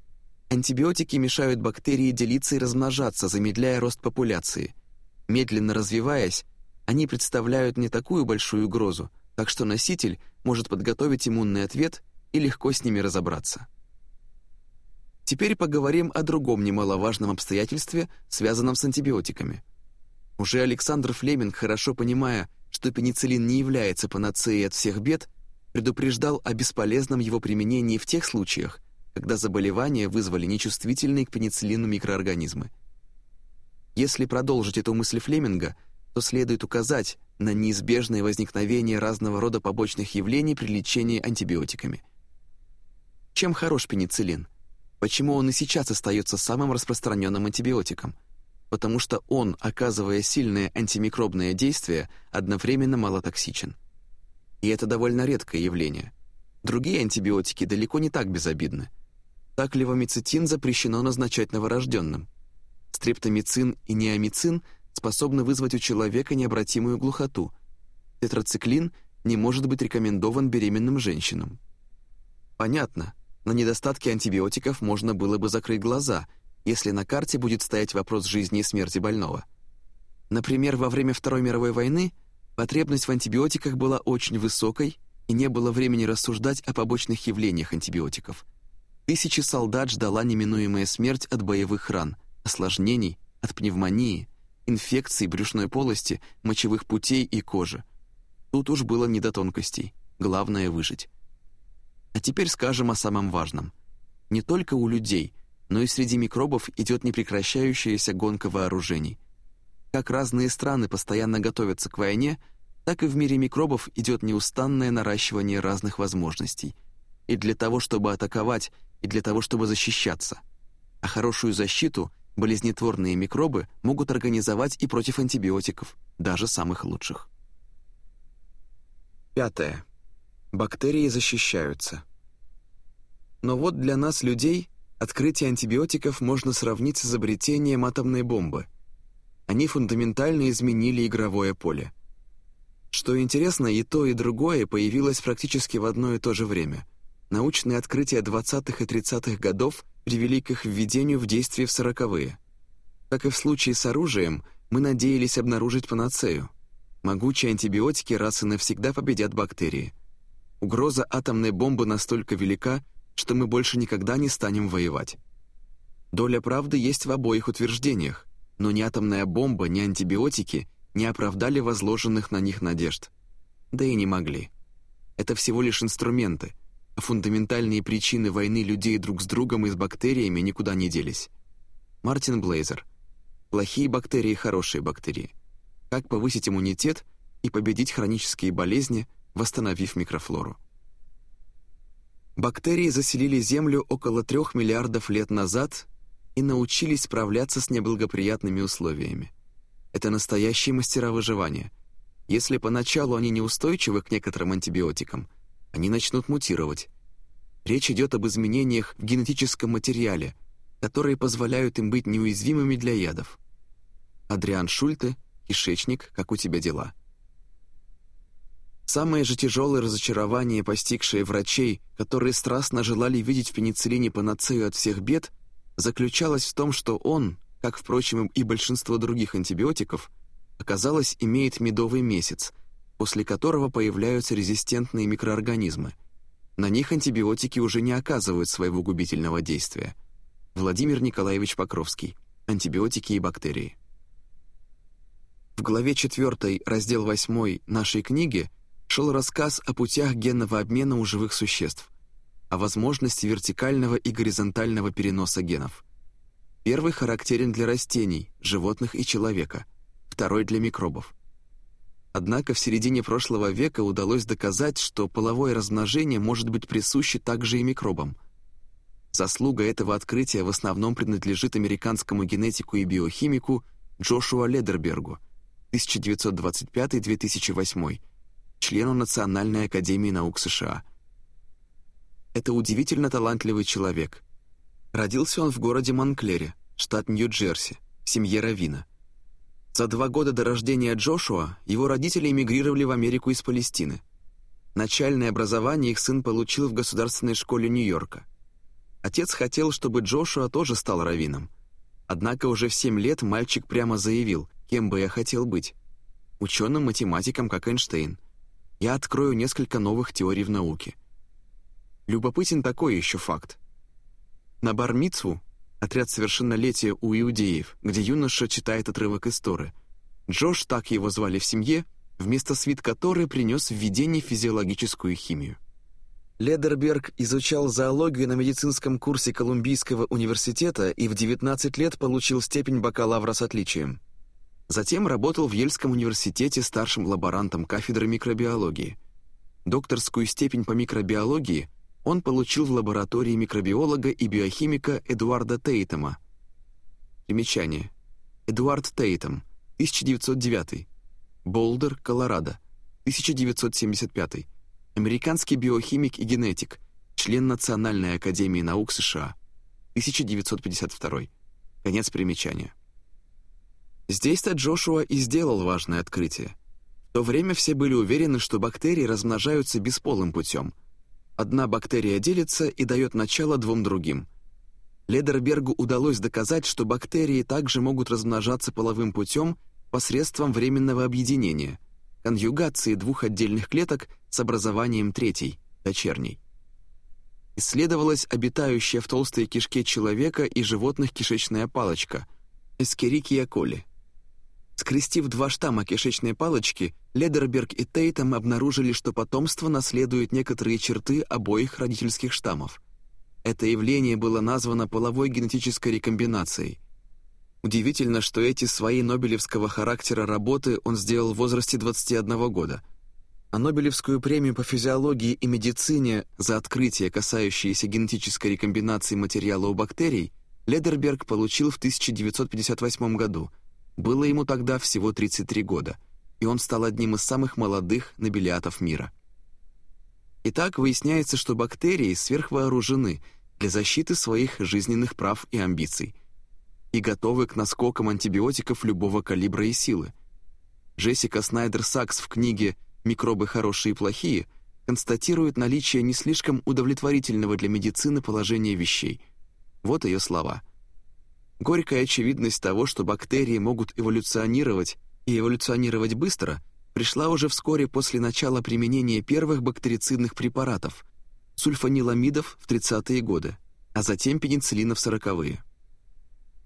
Антибиотики мешают бактерии делиться и размножаться, замедляя рост популяции. Медленно развиваясь, они представляют не такую большую угрозу, так что носитель может подготовить иммунный ответ и легко с ними разобраться. Теперь поговорим о другом немаловажном обстоятельстве, связанном с антибиотиками. Уже Александр Флеминг, хорошо понимая, что пенициллин не является панацеей от всех бед, предупреждал о бесполезном его применении в тех случаях, когда заболевания вызвали нечувствительные к пенициллину микроорганизмы. Если продолжить эту мысль Флеминга, то следует указать, на неизбежное возникновение разного рода побочных явлений при лечении антибиотиками. Чем хорош пенициллин? Почему он и сейчас остается самым распространенным антибиотиком? Потому что он, оказывая сильное антимикробное действие, одновременно малотоксичен. И это довольно редкое явление. Другие антибиотики далеко не так безобидны. Так левомицетин запрещено назначать новорожденным. Стрептомицин и неомицин – способны вызвать у человека необратимую глухоту. Тетрациклин не может быть рекомендован беременным женщинам. Понятно, на недостатки антибиотиков можно было бы закрыть глаза, если на карте будет стоять вопрос жизни и смерти больного. Например, во время Второй мировой войны потребность в антибиотиках была очень высокой, и не было времени рассуждать о побочных явлениях антибиотиков. Тысячи солдат ждала неминуемая смерть от боевых ран, осложнений, от пневмонии, инфекций брюшной полости, мочевых путей и кожи. Тут уж было не до тонкостей, главное — выжить. А теперь скажем о самом важном. Не только у людей, но и среди микробов идет непрекращающаяся гонка вооружений. Как разные страны постоянно готовятся к войне, так и в мире микробов идет неустанное наращивание разных возможностей. И для того, чтобы атаковать, и для того, чтобы защищаться. А хорошую защиту болезнетворные микробы могут организовать и против антибиотиков, даже самых лучших. Пятое. Бактерии защищаются. Но вот для нас, людей, открытие антибиотиков можно сравнить с изобретением атомной бомбы. Они фундаментально изменили игровое поле. Что интересно, и то, и другое появилось практически в одно и то же время. Научные открытия 20-х и 30-х годов привели к их введению в действие в 40-е. Как и в случае с оружием, мы надеялись обнаружить панацею. Могучие антибиотики раз и навсегда победят бактерии. Угроза атомной бомбы настолько велика, что мы больше никогда не станем воевать. Доля правды есть в обоих утверждениях, но ни атомная бомба, ни антибиотики не оправдали возложенных на них надежд. Да и не могли. Это всего лишь инструменты, а фундаментальные причины войны людей друг с другом и с бактериями никуда не делись. Мартин Блейзер. Плохие бактерии – хорошие бактерии. Как повысить иммунитет и победить хронические болезни, восстановив микрофлору. Бактерии заселили Землю около трех миллиардов лет назад и научились справляться с неблагоприятными условиями. Это настоящие мастера выживания. Если поначалу они неустойчивы к некоторым антибиотикам, они начнут мутировать. Речь идет об изменениях в генетическом материале, которые позволяют им быть неуязвимыми для ядов. Адриан Шульте, кишечник, как у тебя дела? Самое же тяжелое разочарование, постигшее врачей, которые страстно желали видеть в пенициллине панацею от всех бед, заключалось в том, что он, как, впрочем, и большинство других антибиотиков, оказалось, имеет медовый месяц, после которого появляются резистентные микроорганизмы. На них антибиотики уже не оказывают своего губительного действия. Владимир Николаевич Покровский. Антибиотики и бактерии. В главе 4, раздел 8 нашей книги шел рассказ о путях генного обмена у живых существ, о возможности вертикального и горизонтального переноса генов. Первый характерен для растений, животных и человека, второй для микробов. Однако в середине прошлого века удалось доказать, что половое размножение может быть присуще также и микробам. Заслуга этого открытия в основном принадлежит американскому генетику и биохимику Джошуа Ледербергу 1925-2008, члену Национальной академии наук США. Это удивительно талантливый человек – Родился он в городе Монклере, штат Нью-Джерси, в семье Равина. За два года до рождения Джошуа его родители эмигрировали в Америку из Палестины. Начальное образование их сын получил в государственной школе Нью-Йорка. Отец хотел, чтобы Джошуа тоже стал раввином. Однако уже в семь лет мальчик прямо заявил, кем бы я хотел быть. Ученым-математиком, как Эйнштейн. Я открою несколько новых теорий в науке. Любопытен такой еще факт. На Бар-Мицву, отряд совершеннолетия у иудеев, где юноша читает отрывок из Торы. Джош, так его звали в семье, вместо свит которой принес в физиологическую химию. Ледерберг изучал зоологию на медицинском курсе Колумбийского университета и в 19 лет получил степень бакалавра с отличием. Затем работал в Ельском университете старшим лаборантом кафедры микробиологии. Докторскую степень по микробиологии он получил в лаборатории микробиолога и биохимика Эдуарда Тейтома. Примечание. Эдуард Тейтом, 1909. Болдер, Колорадо, 1975. Американский биохимик и генетик, член Национальной академии наук США, 1952. Конец примечания. Здесь-то Джошуа и сделал важное открытие. В то время все были уверены, что бактерии размножаются бесполым путем – Одна бактерия делится и дает начало двум другим. Ледербергу удалось доказать, что бактерии также могут размножаться половым путем посредством временного объединения, конъюгации двух отдельных клеток с образованием третьей, дочерней. Исследовалась обитающая в толстой кишке человека и животных кишечная палочка – Эскерикия коли – Скрестив два штамма кишечной палочки, Ледерберг и Тейтом обнаружили, что потомство наследует некоторые черты обоих родительских штаммов. это явление было названо половой генетической рекомбинацией. Удивительно, что эти свои нобелевского характера работы он сделал в возрасте 21 года. А Нобелевскую премию по физиологии и медицине за открытие, касающееся генетической рекомбинации материала у бактерий, Ледерберг получил в 1958 году. Было ему тогда всего 33 года, и он стал одним из самых молодых нобелиатов мира. Итак, выясняется, что бактерии сверхвооружены – для защиты своих жизненных прав и амбиций и готовы к наскокам антибиотиков любого калибра и силы. Джессика Снайдер-Сакс в книге «Микробы хорошие и плохие» констатирует наличие не слишком удовлетворительного для медицины положения вещей. Вот ее слова. Горькая очевидность того, что бактерии могут эволюционировать и эволюционировать быстро, пришла уже вскоре после начала применения первых бактерицидных препаратов – сульфаниламидов в 30-е годы, а затем пенициллина в 40-е.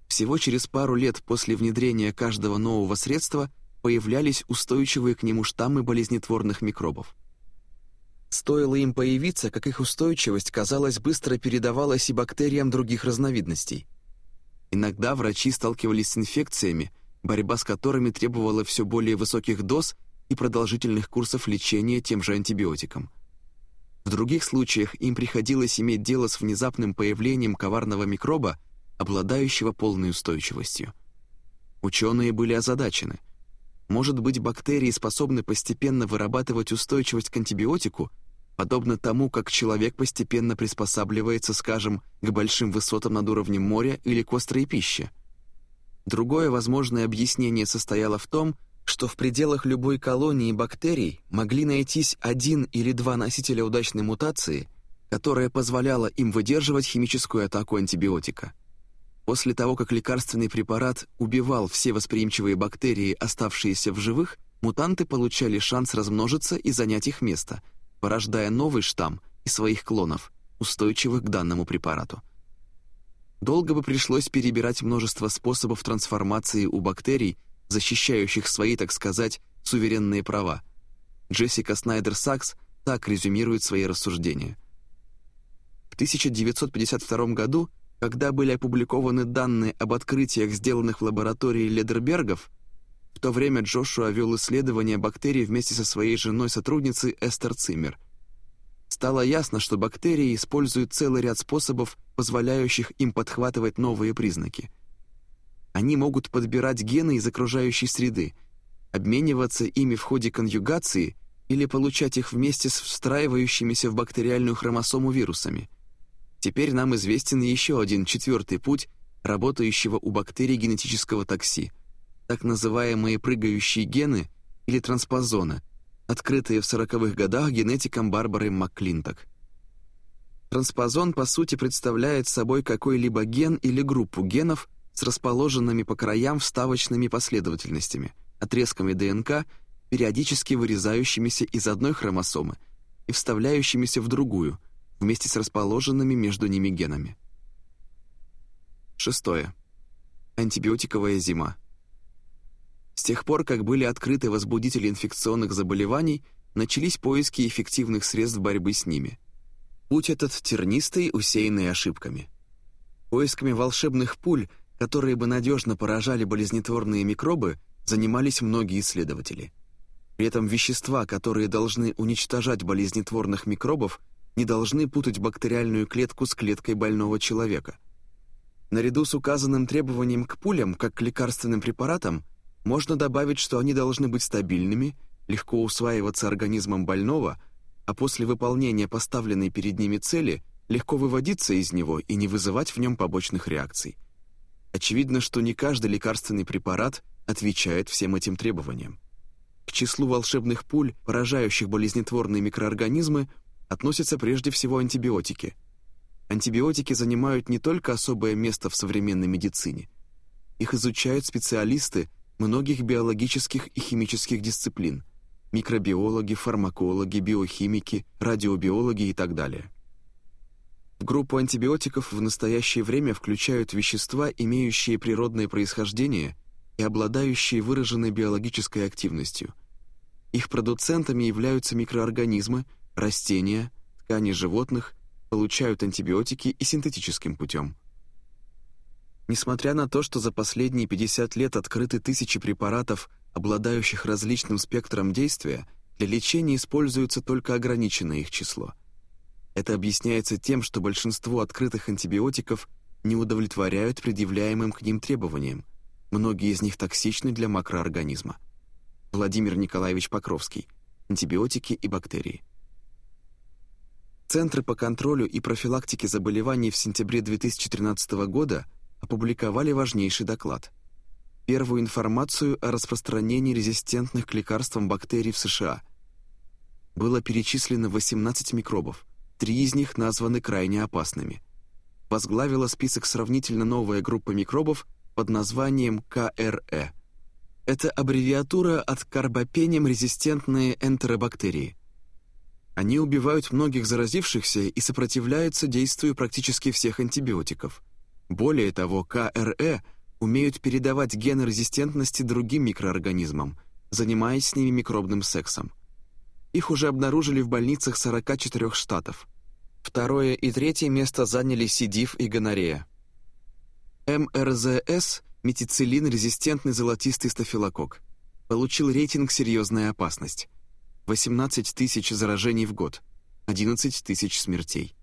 Всего через пару лет после внедрения каждого нового средства появлялись устойчивые к нему штаммы болезнетворных микробов. Стоило им появиться, как их устойчивость, казалось, быстро передавалась и бактериям других разновидностей. Иногда врачи сталкивались с инфекциями, борьба с которыми требовала все более высоких доз и продолжительных курсов лечения тем же антибиотиком – в других случаях им приходилось иметь дело с внезапным появлением коварного микроба, обладающего полной устойчивостью. Ученые были озадачены. Может быть, бактерии способны постепенно вырабатывать устойчивость к антибиотику, подобно тому, как человек постепенно приспосабливается, скажем, к большим высотам над уровнем моря или к острой пище. Другое возможное объяснение состояло в том, что в пределах любой колонии бактерий могли найтись один или два носителя удачной мутации, которая позволяла им выдерживать химическую атаку антибиотика. После того, как лекарственный препарат убивал все восприимчивые бактерии, оставшиеся в живых, мутанты получали шанс размножиться и занять их место, порождая новый штамм и своих клонов, устойчивых к данному препарату. Долго бы пришлось перебирать множество способов трансформации у бактерий, защищающих свои, так сказать, суверенные права. Джессика Снайдер-Сакс так резюмирует свои рассуждения. В 1952 году, когда были опубликованы данные об открытиях, сделанных в лаборатории Ледербергов, в то время Джошуа вел исследования бактерий вместе со своей женой-сотрудницей Эстер Циммер. Стало ясно, что бактерии используют целый ряд способов, позволяющих им подхватывать новые признаки – они могут подбирать гены из окружающей среды, обмениваться ими в ходе конъюгации или получать их вместе с встраивающимися в бактериальную хромосому вирусами. Теперь нам известен еще один четвертый путь работающего у бактерий генетического такси, так называемые прыгающие гены или транспозоны, открытые в 40-х годах генетиком Барбарой МакКлинток. Транспозон, по сути, представляет собой какой-либо ген или группу генов – с расположенными по краям вставочными последовательностями, отрезками ДНК, периодически вырезающимися из одной хромосомы и вставляющимися в другую, вместе с расположенными между ними генами. Шестое. Антибиотиковая зима. С тех пор, как были открыты возбудители инфекционных заболеваний, начались поиски эффективных средств борьбы с ними. Путь этот тернистый, усеянный ошибками. Поисками волшебных пуль – которые бы надежно поражали болезнетворные микробы, занимались многие исследователи. При этом вещества, которые должны уничтожать болезнетворных микробов, не должны путать бактериальную клетку с клеткой больного человека. Наряду с указанным требованием к пулям, как к лекарственным препаратам, можно добавить, что они должны быть стабильными, легко усваиваться организмом больного, а после выполнения поставленной перед ними цели легко выводиться из него и не вызывать в нем побочных реакций. Очевидно, что не каждый лекарственный препарат отвечает всем этим требованиям. К числу волшебных пуль, поражающих болезнетворные микроорганизмы, относятся прежде всего антибиотики. Антибиотики занимают не только особое место в современной медицине. Их изучают специалисты многих биологических и химических дисциплин – микробиологи, фармакологи, биохимики, радиобиологи и так далее. В группу антибиотиков в настоящее время включают вещества, имеющие природное происхождение и обладающие выраженной биологической активностью. Их продуцентами являются микроорганизмы, растения, ткани животных получают антибиотики и синтетическим путем. Несмотря на то, что за последние 50 лет открыты тысячи препаратов, обладающих различным спектром действия, для лечения используется только ограниченное их число. Это объясняется тем, что большинство открытых антибиотиков не удовлетворяют предъявляемым к ним требованиям. Многие из них токсичны для макроорганизма. Владимир Николаевич Покровский. Антибиотики и бактерии. Центры по контролю и профилактике заболеваний в сентябре 2013 года опубликовали важнейший доклад. Первую информацию о распространении резистентных к лекарствам бактерий в США. Было перечислено 18 микробов, три из них названы крайне опасными. Возглавила список сравнительно новая группа микробов под названием КРЭ. Это аббревиатура от карбопением резистентные энтеробактерии. Они убивают многих заразившихся и сопротивляются действию практически всех антибиотиков. Более того, КРЭ умеют передавать гены резистентности другим микроорганизмам, занимаясь с ними микробным сексом. Их уже обнаружили в больницах 44 штатов. Второе и третье место заняли сидив и гонорея. МРЗС – метицилин-резистентный золотистый стафилококк. Получил рейтинг «Серьезная опасность». 18 тысяч заражений в год, 11 тысяч смертей.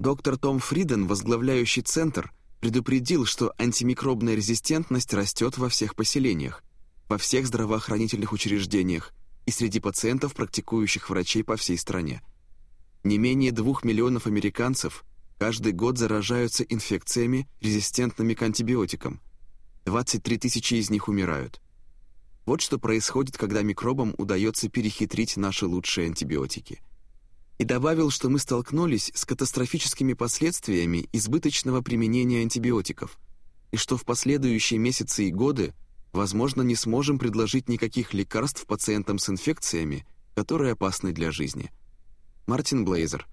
Доктор Том Фриден, возглавляющий центр, предупредил, что антимикробная резистентность растет во всех поселениях, во всех здравоохранительных учреждениях и среди пациентов, практикующих врачей по всей стране. Не менее двух миллионов американцев каждый год заражаются инфекциями, резистентными к антибиотикам. 23 тысячи из них умирают. Вот что происходит, когда микробам удается перехитрить наши лучшие антибиотики – и добавил, что мы столкнулись с катастрофическими последствиями избыточного применения антибиотиков и что в последующие месяцы и годы, возможно, не сможем предложить никаких лекарств пациентам с инфекциями, которые опасны для жизни. Мартин Блейзер.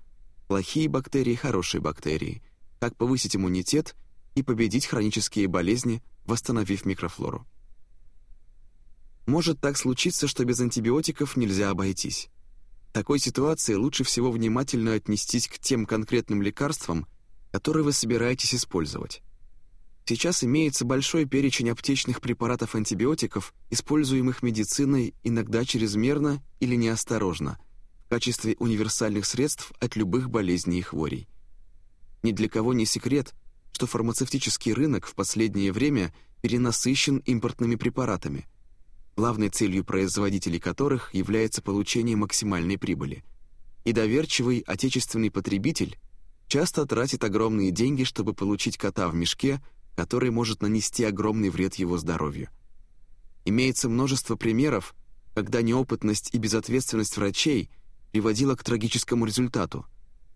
Плохие бактерии, хорошие бактерии. Как повысить иммунитет и победить хронические болезни, восстановив микрофлору. Может так случиться, что без антибиотиков нельзя обойтись. Такой ситуации лучше всего внимательно отнестись к тем конкретным лекарствам, которые вы собираетесь использовать. Сейчас имеется большой перечень аптечных препаратов-антибиотиков, используемых медициной иногда чрезмерно или неосторожно, в качестве универсальных средств от любых болезней и хворей. Ни для кого не секрет, что фармацевтический рынок в последнее время перенасыщен импортными препаратами – главной целью производителей которых является получение максимальной прибыли. И доверчивый отечественный потребитель часто тратит огромные деньги, чтобы получить кота в мешке, который может нанести огромный вред его здоровью. Имеется множество примеров, когда неопытность и безответственность врачей приводила к трагическому результату.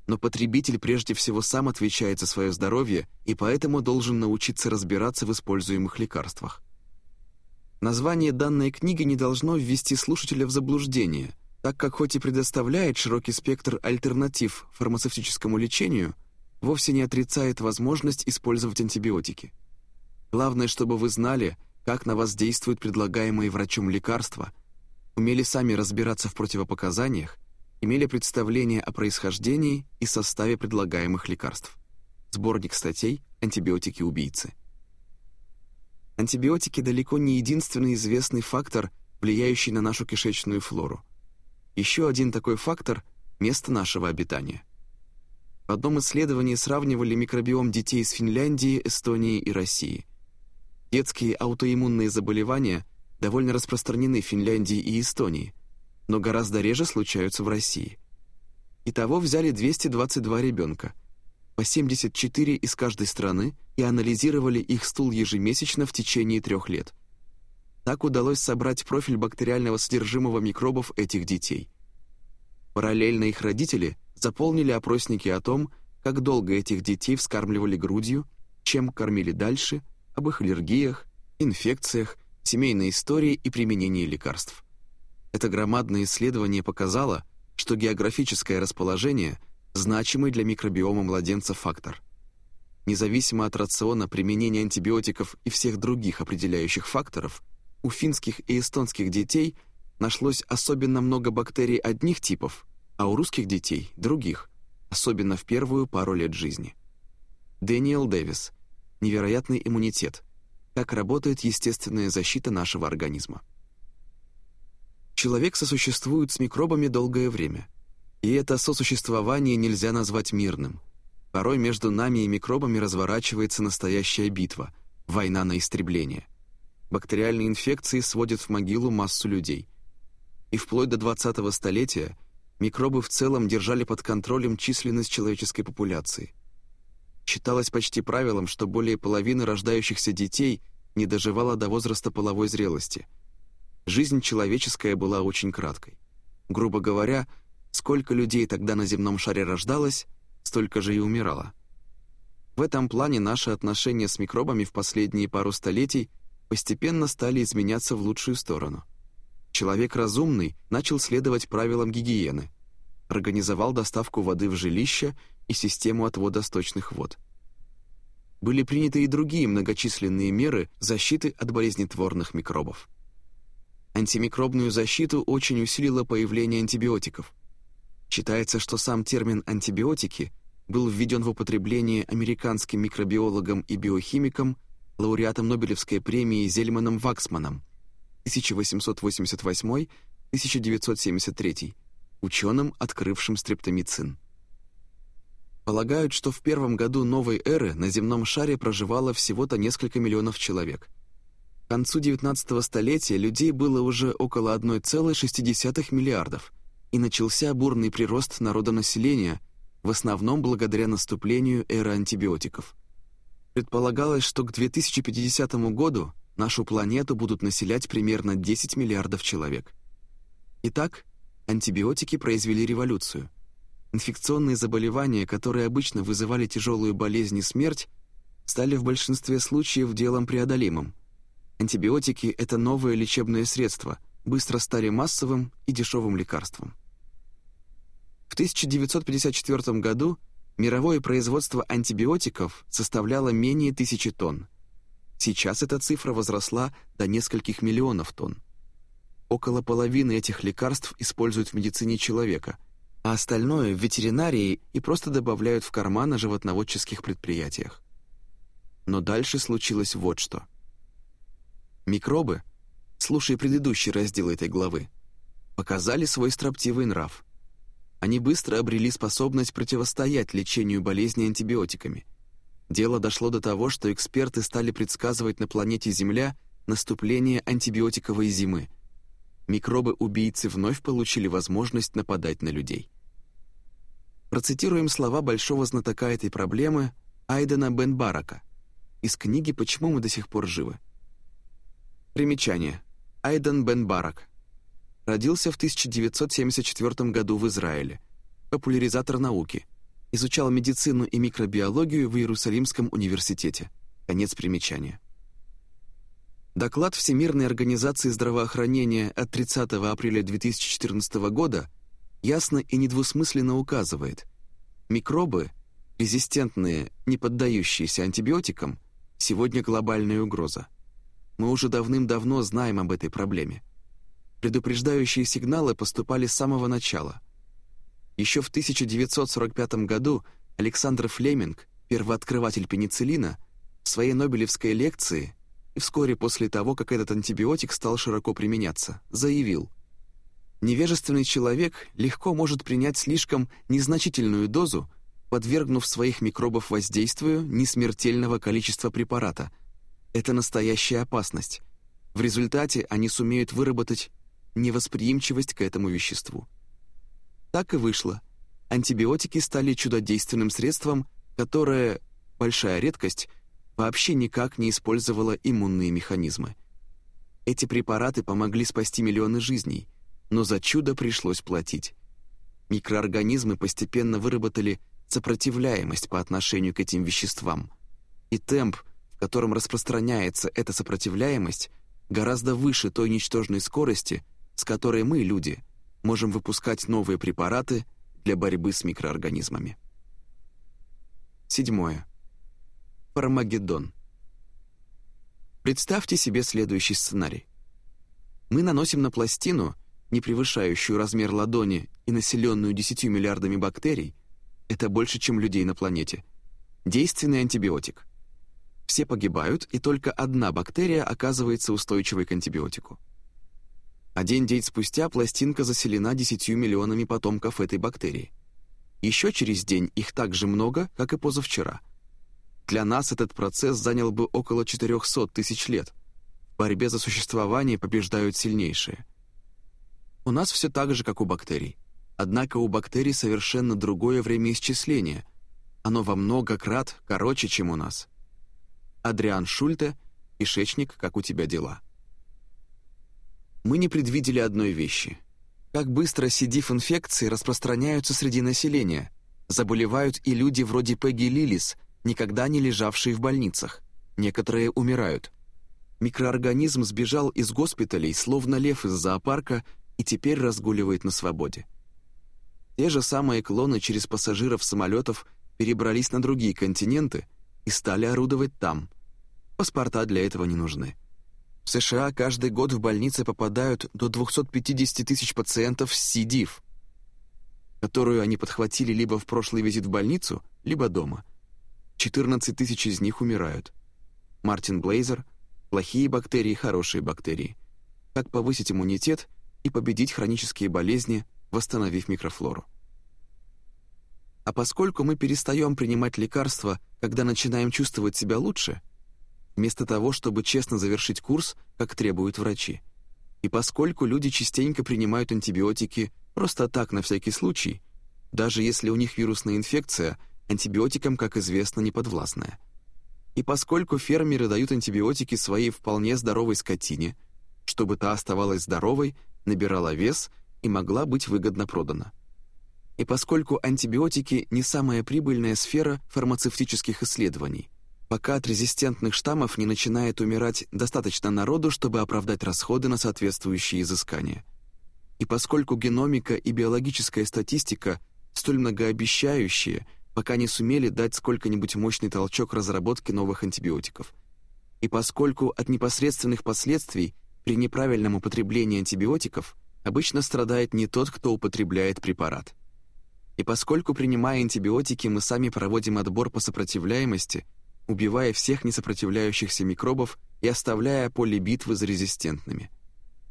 Но потребитель прежде всего сам отвечает за свое здоровье и поэтому должен научиться разбираться в используемых лекарствах. Название данной книги не должно ввести слушателя в заблуждение, так как хоть и предоставляет широкий спектр альтернатив фармацевтическому лечению, вовсе не отрицает возможность использовать антибиотики. Главное, чтобы вы знали, как на вас действуют предлагаемые врачом лекарства, умели сами разбираться в противопоказаниях, имели представление о происхождении и составе предлагаемых лекарств. Сборник статей «Антибиотики-убийцы». Антибиотики далеко не единственный известный фактор, влияющий на нашу кишечную флору. Еще один такой фактор – место нашего обитания. В одном исследовании сравнивали микробиом детей из Финляндии, Эстонии и России. Детские аутоиммунные заболевания довольно распространены в Финляндии и Эстонии, но гораздо реже случаются в России. Итого взяли 222 ребенка – по 74 из каждой страны и анализировали их стул ежемесячно в течение трех лет. Так удалось собрать профиль бактериального содержимого микробов этих детей. Параллельно их родители заполнили опросники о том, как долго этих детей вскармливали грудью, чем кормили дальше, об их аллергиях, инфекциях, семейной истории и применении лекарств. Это громадное исследование показало, что географическое расположение – значимый для микробиома младенца фактор. Независимо от рациона применения антибиотиков и всех других определяющих факторов, у финских и эстонских детей нашлось особенно много бактерий одних типов, а у русских детей – других. особенно в первую пару лет жизни. Дэниел Дэвис. Невероятный иммунитет. Как работает естественная защита нашего организма. Человек сосуществует с микробами долгое время. И это сосуществование нельзя назвать мирным. Порой между нами и микробами разворачивается настоящая битва, война на истребление. Бактериальные инфекции сводят в могилу массу людей. И вплоть до 20-го столетия микробы в целом держали под контролем численность человеческой популяции. Считалось почти правилом, что более половины рождающихся детей не доживало до возраста половой зрелости. Жизнь человеческая была очень краткой. Грубо говоря, сколько людей тогда на земном шаре рождалось, столько же и умирало. В этом плане наши отношения с микробами в последние пару столетий постепенно стали изменяться в лучшую сторону – Человек разумный начал следовать правилам гигиены, организовал доставку воды в жилище и систему отвода сточных вод. Были приняты и другие многочисленные меры защиты от болезнетворных микробов. Антимикробную защиту очень усилило появление антибиотиков. Считается, что сам термин «антибиотики» был введен в употребление американским микробиологом и биохимиком, лауреатом Нобелевской премии Зельманом Ваксманом – 1888-1973, ученым, открывшим стрептомицин. Полагают, что в первом году новой эры на земном шаре проживало всего-то несколько миллионов человек. К концу 19 столетия людей было уже около 1,6 миллиардов, и начался бурный прирост народонаселения, в основном благодаря наступлению эры антибиотиков. Предполагалось, что к 2050 году нашу планету будут населять примерно 10 миллиардов человек. Итак, антибиотики произвели революцию. Инфекционные заболевания, которые обычно вызывали тяжелую болезнь и смерть, стали в большинстве случаев делом преодолимым. Антибиотики — это новое лечебное средство, быстро стали массовым и дешевым лекарством. В 1954 году мировое производство антибиотиков составляло менее тысячи тонн, Сейчас эта цифра возросла до нескольких миллионов тонн. Около половины этих лекарств используют в медицине человека, а остальное в ветеринарии и просто добавляют в карман на животноводческих предприятиях. Но дальше случилось вот что. Микробы, слушая предыдущий раздел этой главы, показали свой строптивый нрав. Они быстро обрели способность противостоять лечению болезни антибиотиками – Дело дошло до того, что эксперты стали предсказывать на планете Земля наступление антибиотиковой зимы. Микробы-убийцы вновь получили возможность нападать на людей. Процитируем слова большого знатока этой проблемы Айдена Бен Барака из книги «Почему мы до сих пор живы». Примечание. Айден Бен Барак. Родился в 1974 году в Израиле. Популяризатор науки – изучал медицину и микробиологию в Иерусалимском университете. Конец примечания. Доклад Всемирной организации здравоохранения от 30 апреля 2014 года ясно и недвусмысленно указывает, микробы, резистентные, не поддающиеся антибиотикам, сегодня глобальная угроза. Мы уже давным-давно знаем об этой проблеме. Предупреждающие сигналы поступали с самого начала. Еще в 1945 году Александр Флеминг, первооткрыватель пенициллина, в своей Нобелевской лекции вскоре после того, как этот антибиотик стал широко применяться, заявил, «Невежественный человек легко может принять слишком незначительную дозу, подвергнув своих микробов воздействию несмертельного количества препарата. Это настоящая опасность. В результате они сумеют выработать невосприимчивость к этому веществу. Так и вышло. Антибиотики стали чудодейственным средством, которое, большая редкость, вообще никак не использовало иммунные механизмы. Эти препараты помогли спасти миллионы жизней, но за чудо пришлось платить. Микроорганизмы постепенно выработали сопротивляемость по отношению к этим веществам. И темп, в котором распространяется эта сопротивляемость, гораздо выше той ничтожной скорости, с которой мы, люди, можем выпускать новые препараты для борьбы с микроорганизмами. Седьмое. Парамагеддон. Представьте себе следующий сценарий. Мы наносим на пластину, не превышающую размер ладони и населенную 10 миллиардами бактерий, это больше, чем людей на планете. Действенный антибиотик. Все погибают, и только одна бактерия оказывается устойчивой к антибиотику. Один день спустя пластинка заселена 10 миллионами потомков этой бактерии. Еще через день их так же много, как и позавчера. Для нас этот процесс занял бы около 400 тысяч лет. В борьбе за существование побеждают сильнейшие. У нас все так же, как у бактерий. Однако у бактерий совершенно другое время исчисления. Оно во много крат короче, чем у нас. Адриан Шульте, кишечник, как у тебя дела. Мы не предвидели одной вещи. Как быстро СИДИФ-инфекции распространяются среди населения. Заболевают и люди вроде Пегги Лилис, никогда не лежавшие в больницах. Некоторые умирают. Микроорганизм сбежал из госпиталей, словно лев из зоопарка, и теперь разгуливает на свободе. Те же самые клоны через пассажиров самолетов перебрались на другие континенты и стали орудовать там. Паспорта для этого не нужны. В США каждый год в больницы попадают до 250 тысяч пациентов с СИДИФ, которую они подхватили либо в прошлый визит в больницу, либо дома. 14 тысяч из них умирают. Мартин Блейзер «Плохие бактерии, хорошие бактерии. Как повысить иммунитет и победить хронические болезни, восстановив микрофлору. А поскольку мы перестаем принимать лекарства, когда начинаем чувствовать себя лучше, вместо того, чтобы честно завершить курс, как требуют врачи, и поскольку люди частенько принимают антибиотики просто так на всякий случай, даже если у них вирусная инфекция, антибиотикам, как известно, не подвластная. И поскольку фермеры дают антибиотики своей вполне здоровой скотине, чтобы та оставалась здоровой, набирала вес и могла быть выгодно продана. И поскольку антибиотики не самая прибыльная сфера фармацевтических исследований, пока от резистентных штаммов не начинает умирать достаточно народу, чтобы оправдать расходы на соответствующие изыскания. И поскольку геномика и биологическая статистика столь многообещающие, пока не сумели дать сколько-нибудь мощный толчок разработке новых антибиотиков. И поскольку от непосредственных последствий при неправильном употреблении антибиотиков обычно страдает не тот, кто употребляет препарат. И поскольку, принимая антибиотики, мы сами проводим отбор по сопротивляемости, убивая всех несопротивляющихся микробов и оставляя поле битвы за резистентными.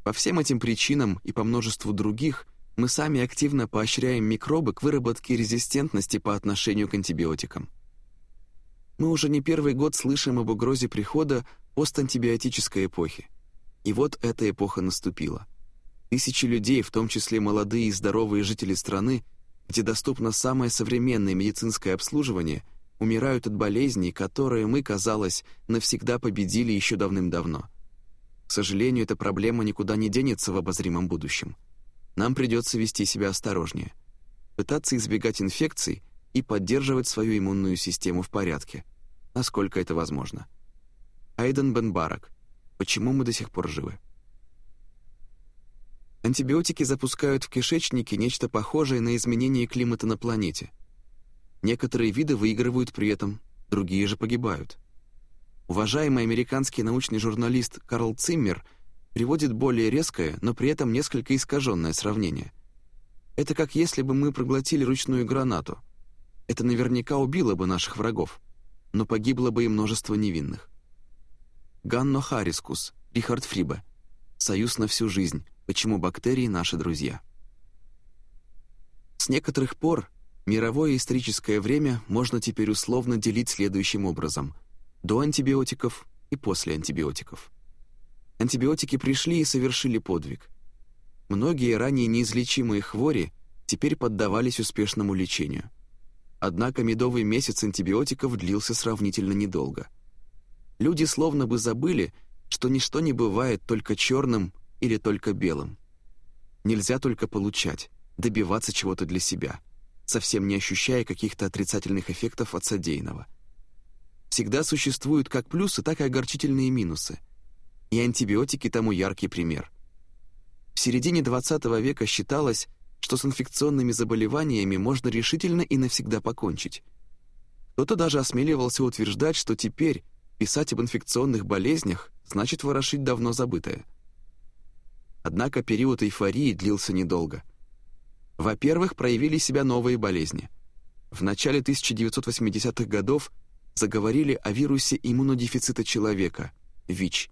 По всем этим причинам и по множеству других мы сами активно поощряем микробы к выработке резистентности по отношению к антибиотикам. Мы уже не первый год слышим об угрозе прихода постантибиотической эпохи. И вот эта эпоха наступила. Тысячи людей, в том числе молодые и здоровые жители страны, где доступно самое современное медицинское обслуживание, умирают от болезней, которые мы, казалось, навсегда победили еще давным-давно. К сожалению, эта проблема никуда не денется в обозримом будущем. Нам придется вести себя осторожнее, пытаться избегать инфекций и поддерживать свою иммунную систему в порядке, насколько это возможно. Айден Бенбарак, Почему мы до сих пор живы? Антибиотики запускают в кишечнике нечто похожее на изменение климата на планете. Некоторые виды выигрывают при этом, другие же погибают. Уважаемый американский научный журналист Карл Циммер приводит более резкое, но при этом несколько искаженное сравнение. Это как если бы мы проглотили ручную гранату. Это наверняка убило бы наших врагов, но погибло бы и множество невинных. Ганно Харискус, Рихард Фрибе. «Союз на всю жизнь. Почему бактерии наши друзья?» С некоторых пор мировое историческое время можно теперь условно делить следующим образом – до антибиотиков и после антибиотиков. Антибиотики пришли и совершили подвиг. Многие ранее неизлечимые хвори теперь поддавались успешному лечению. Однако медовый месяц антибиотиков длился сравнительно недолго – Люди словно бы забыли, что ничто не бывает только черным или только белым. Нельзя только получать, добиваться чего-то для себя, совсем не ощущая каких-то отрицательных эффектов от содеянного. Всегда существуют как плюсы, так и огорчительные минусы. И антибиотики тому яркий пример. В середине XX века считалось, что с инфекционными заболеваниями можно решительно и навсегда покончить. Кто-то даже осмеливался утверждать, что теперь, Писать об инфекционных болезнях значит ворошить давно забытое. Однако период эйфории длился недолго. Во-первых, проявили себя новые болезни. в начале 1980-х годов заговорили о вирусе иммунодефицита человека, ВИЧ.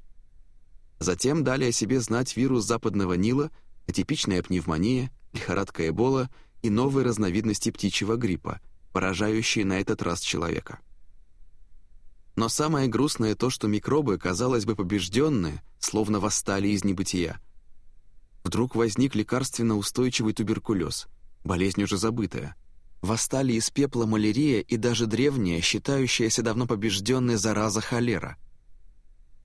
Затем дали о себе знать вирус западного Нила, атипичная пневмония, лихорадка Эбола и новые разновидности птичьего гриппа, поражающие на этот раз человека. Но самое грустное то, что микробы, казалось бы, побежденные, словно восстали из небытия. Вдруг возник лекарственно устойчивый туберкулез, болезнь уже забытая. Восстали из пепла малярия и даже древняя, считающаяся давно побежденная зараза холера.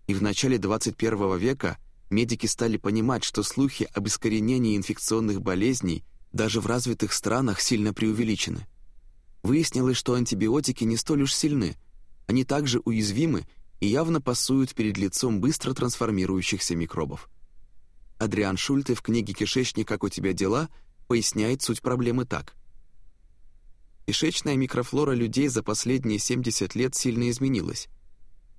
И в начале 21 века медики стали понимать, что слухи об искоренении инфекционных болезней даже в развитых странах сильно преувеличены. Выяснилось, что антибиотики не столь уж сильны – они также уязвимы и явно пасуют перед лицом быстро трансформирующихся микробов. Адриан Шульте в книге «Кишечник. Как у тебя дела?» поясняет суть проблемы так. Кишечная микрофлора людей за последние 70 лет сильно изменилась.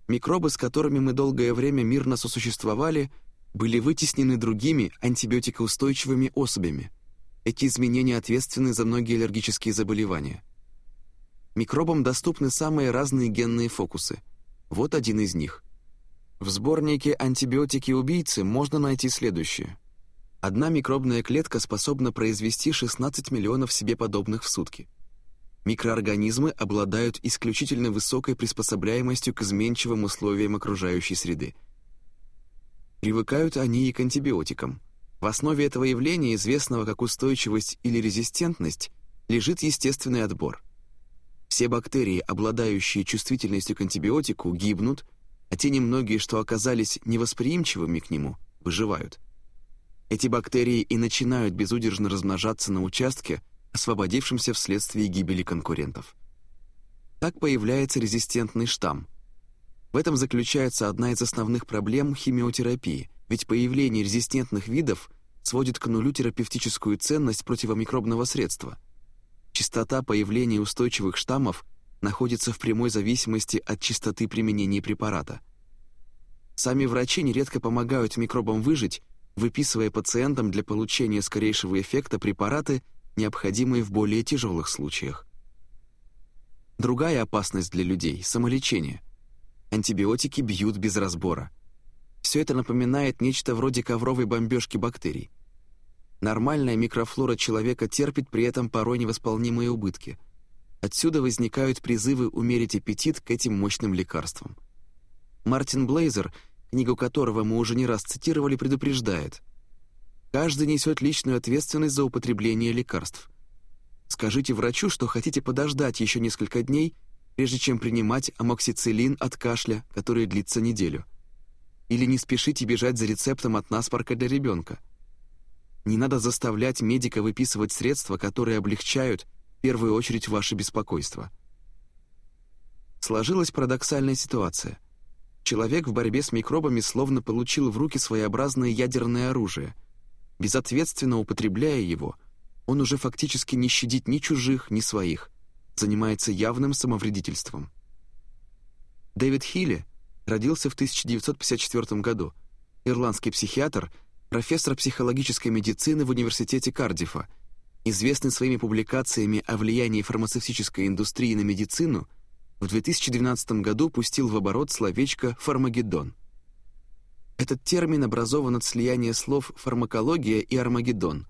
Микробы, с которыми мы долгое время мирно сосуществовали, были вытеснены другими антибиотикоустойчивыми особями. Эти изменения ответственны за многие аллергические заболевания. Микробам доступны самые разные генные фокусы. Вот один из них. В сборнике «Антибиотики-убийцы» можно найти следующее. Одна микробная клетка способна произвести 16 миллионов себе подобных в сутки. Микроорганизмы обладают исключительно высокой приспособляемостью к изменчивым условиям окружающей среды. Привыкают они и к антибиотикам. В основе этого явления, известного как устойчивость или резистентность, лежит естественный отбор – все бактерии, обладающие чувствительностью к антибиотику, гибнут, а те немногие, что оказались невосприимчивыми к нему, выживают. Эти бактерии и начинают безудержно размножаться на участке, освободившемся вследствие гибели конкурентов. Так появляется резистентный штамм. В этом заключается одна из основных проблем химиотерапии, ведь появление резистентных видов сводит к нулю терапевтическую ценность противомикробного средства – Частота появления устойчивых штаммов находится в прямой зависимости от частоты применения препарата. Сами врачи нередко помогают микробам выжить, выписывая пациентам для получения скорейшего эффекта препараты, необходимые в более тяжелых случаях. Другая опасность для людей – самолечение. Антибиотики бьют без разбора. Все это напоминает нечто вроде ковровой бомбежки бактерий. Нормальная микрофлора человека терпит при этом порой невосполнимые убытки. Отсюда возникают призывы умерить аппетит к этим мощным лекарствам. Мартин Блейзер, книгу которого мы уже не раз цитировали, предупреждает. «Каждый несет личную ответственность за употребление лекарств. Скажите врачу, что хотите подождать еще несколько дней, прежде чем принимать амоксициллин от кашля, который длится неделю. Или не спешите бежать за рецептом от наспорка для ребенка. Не надо заставлять медика выписывать средства, которые облегчают, первую очередь, ваше беспокойство. Сложилась парадоксальная ситуация. Человек в борьбе с микробами словно получил в руки своеобразное ядерное оружие. Безответственно употребляя его, он уже фактически не щадит ни чужих, ни своих, занимается явным самовредительством. Дэвид Хилли родился в 1954 году, ирландский психиатр – профессор психологической медицины в Университете Кардифа, известный своими публикациями о влиянии фармацевтической индустрии на медицину, в 2012 году пустил в оборот словечко «фармагеддон». Этот термин образован от слияния слов «фармакология» и «армагеддон».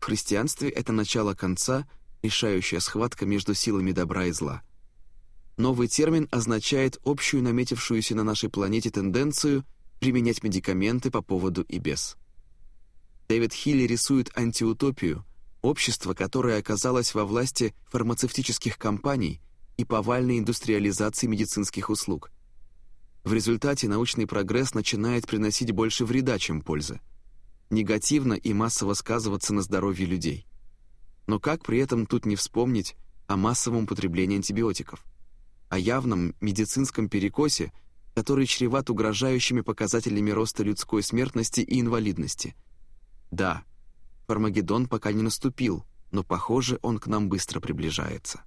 В христианстве это начало конца, решающая схватка между силами добра и зла. Новый термин означает общую наметившуюся на нашей планете тенденцию применять медикаменты по поводу и без. Дэвид Хилли рисует антиутопию, общество, которое оказалось во власти фармацевтических компаний и повальной индустриализации медицинских услуг. В результате научный прогресс начинает приносить больше вреда, чем пользы. Негативно и массово сказываться на здоровье людей. Но как при этом тут не вспомнить о массовом употреблении антибиотиков? О явном медицинском перекосе, который чреват угрожающими показателями роста людской смертности и инвалидности – да, Фармагеддон пока не наступил, но, похоже, он к нам быстро приближается.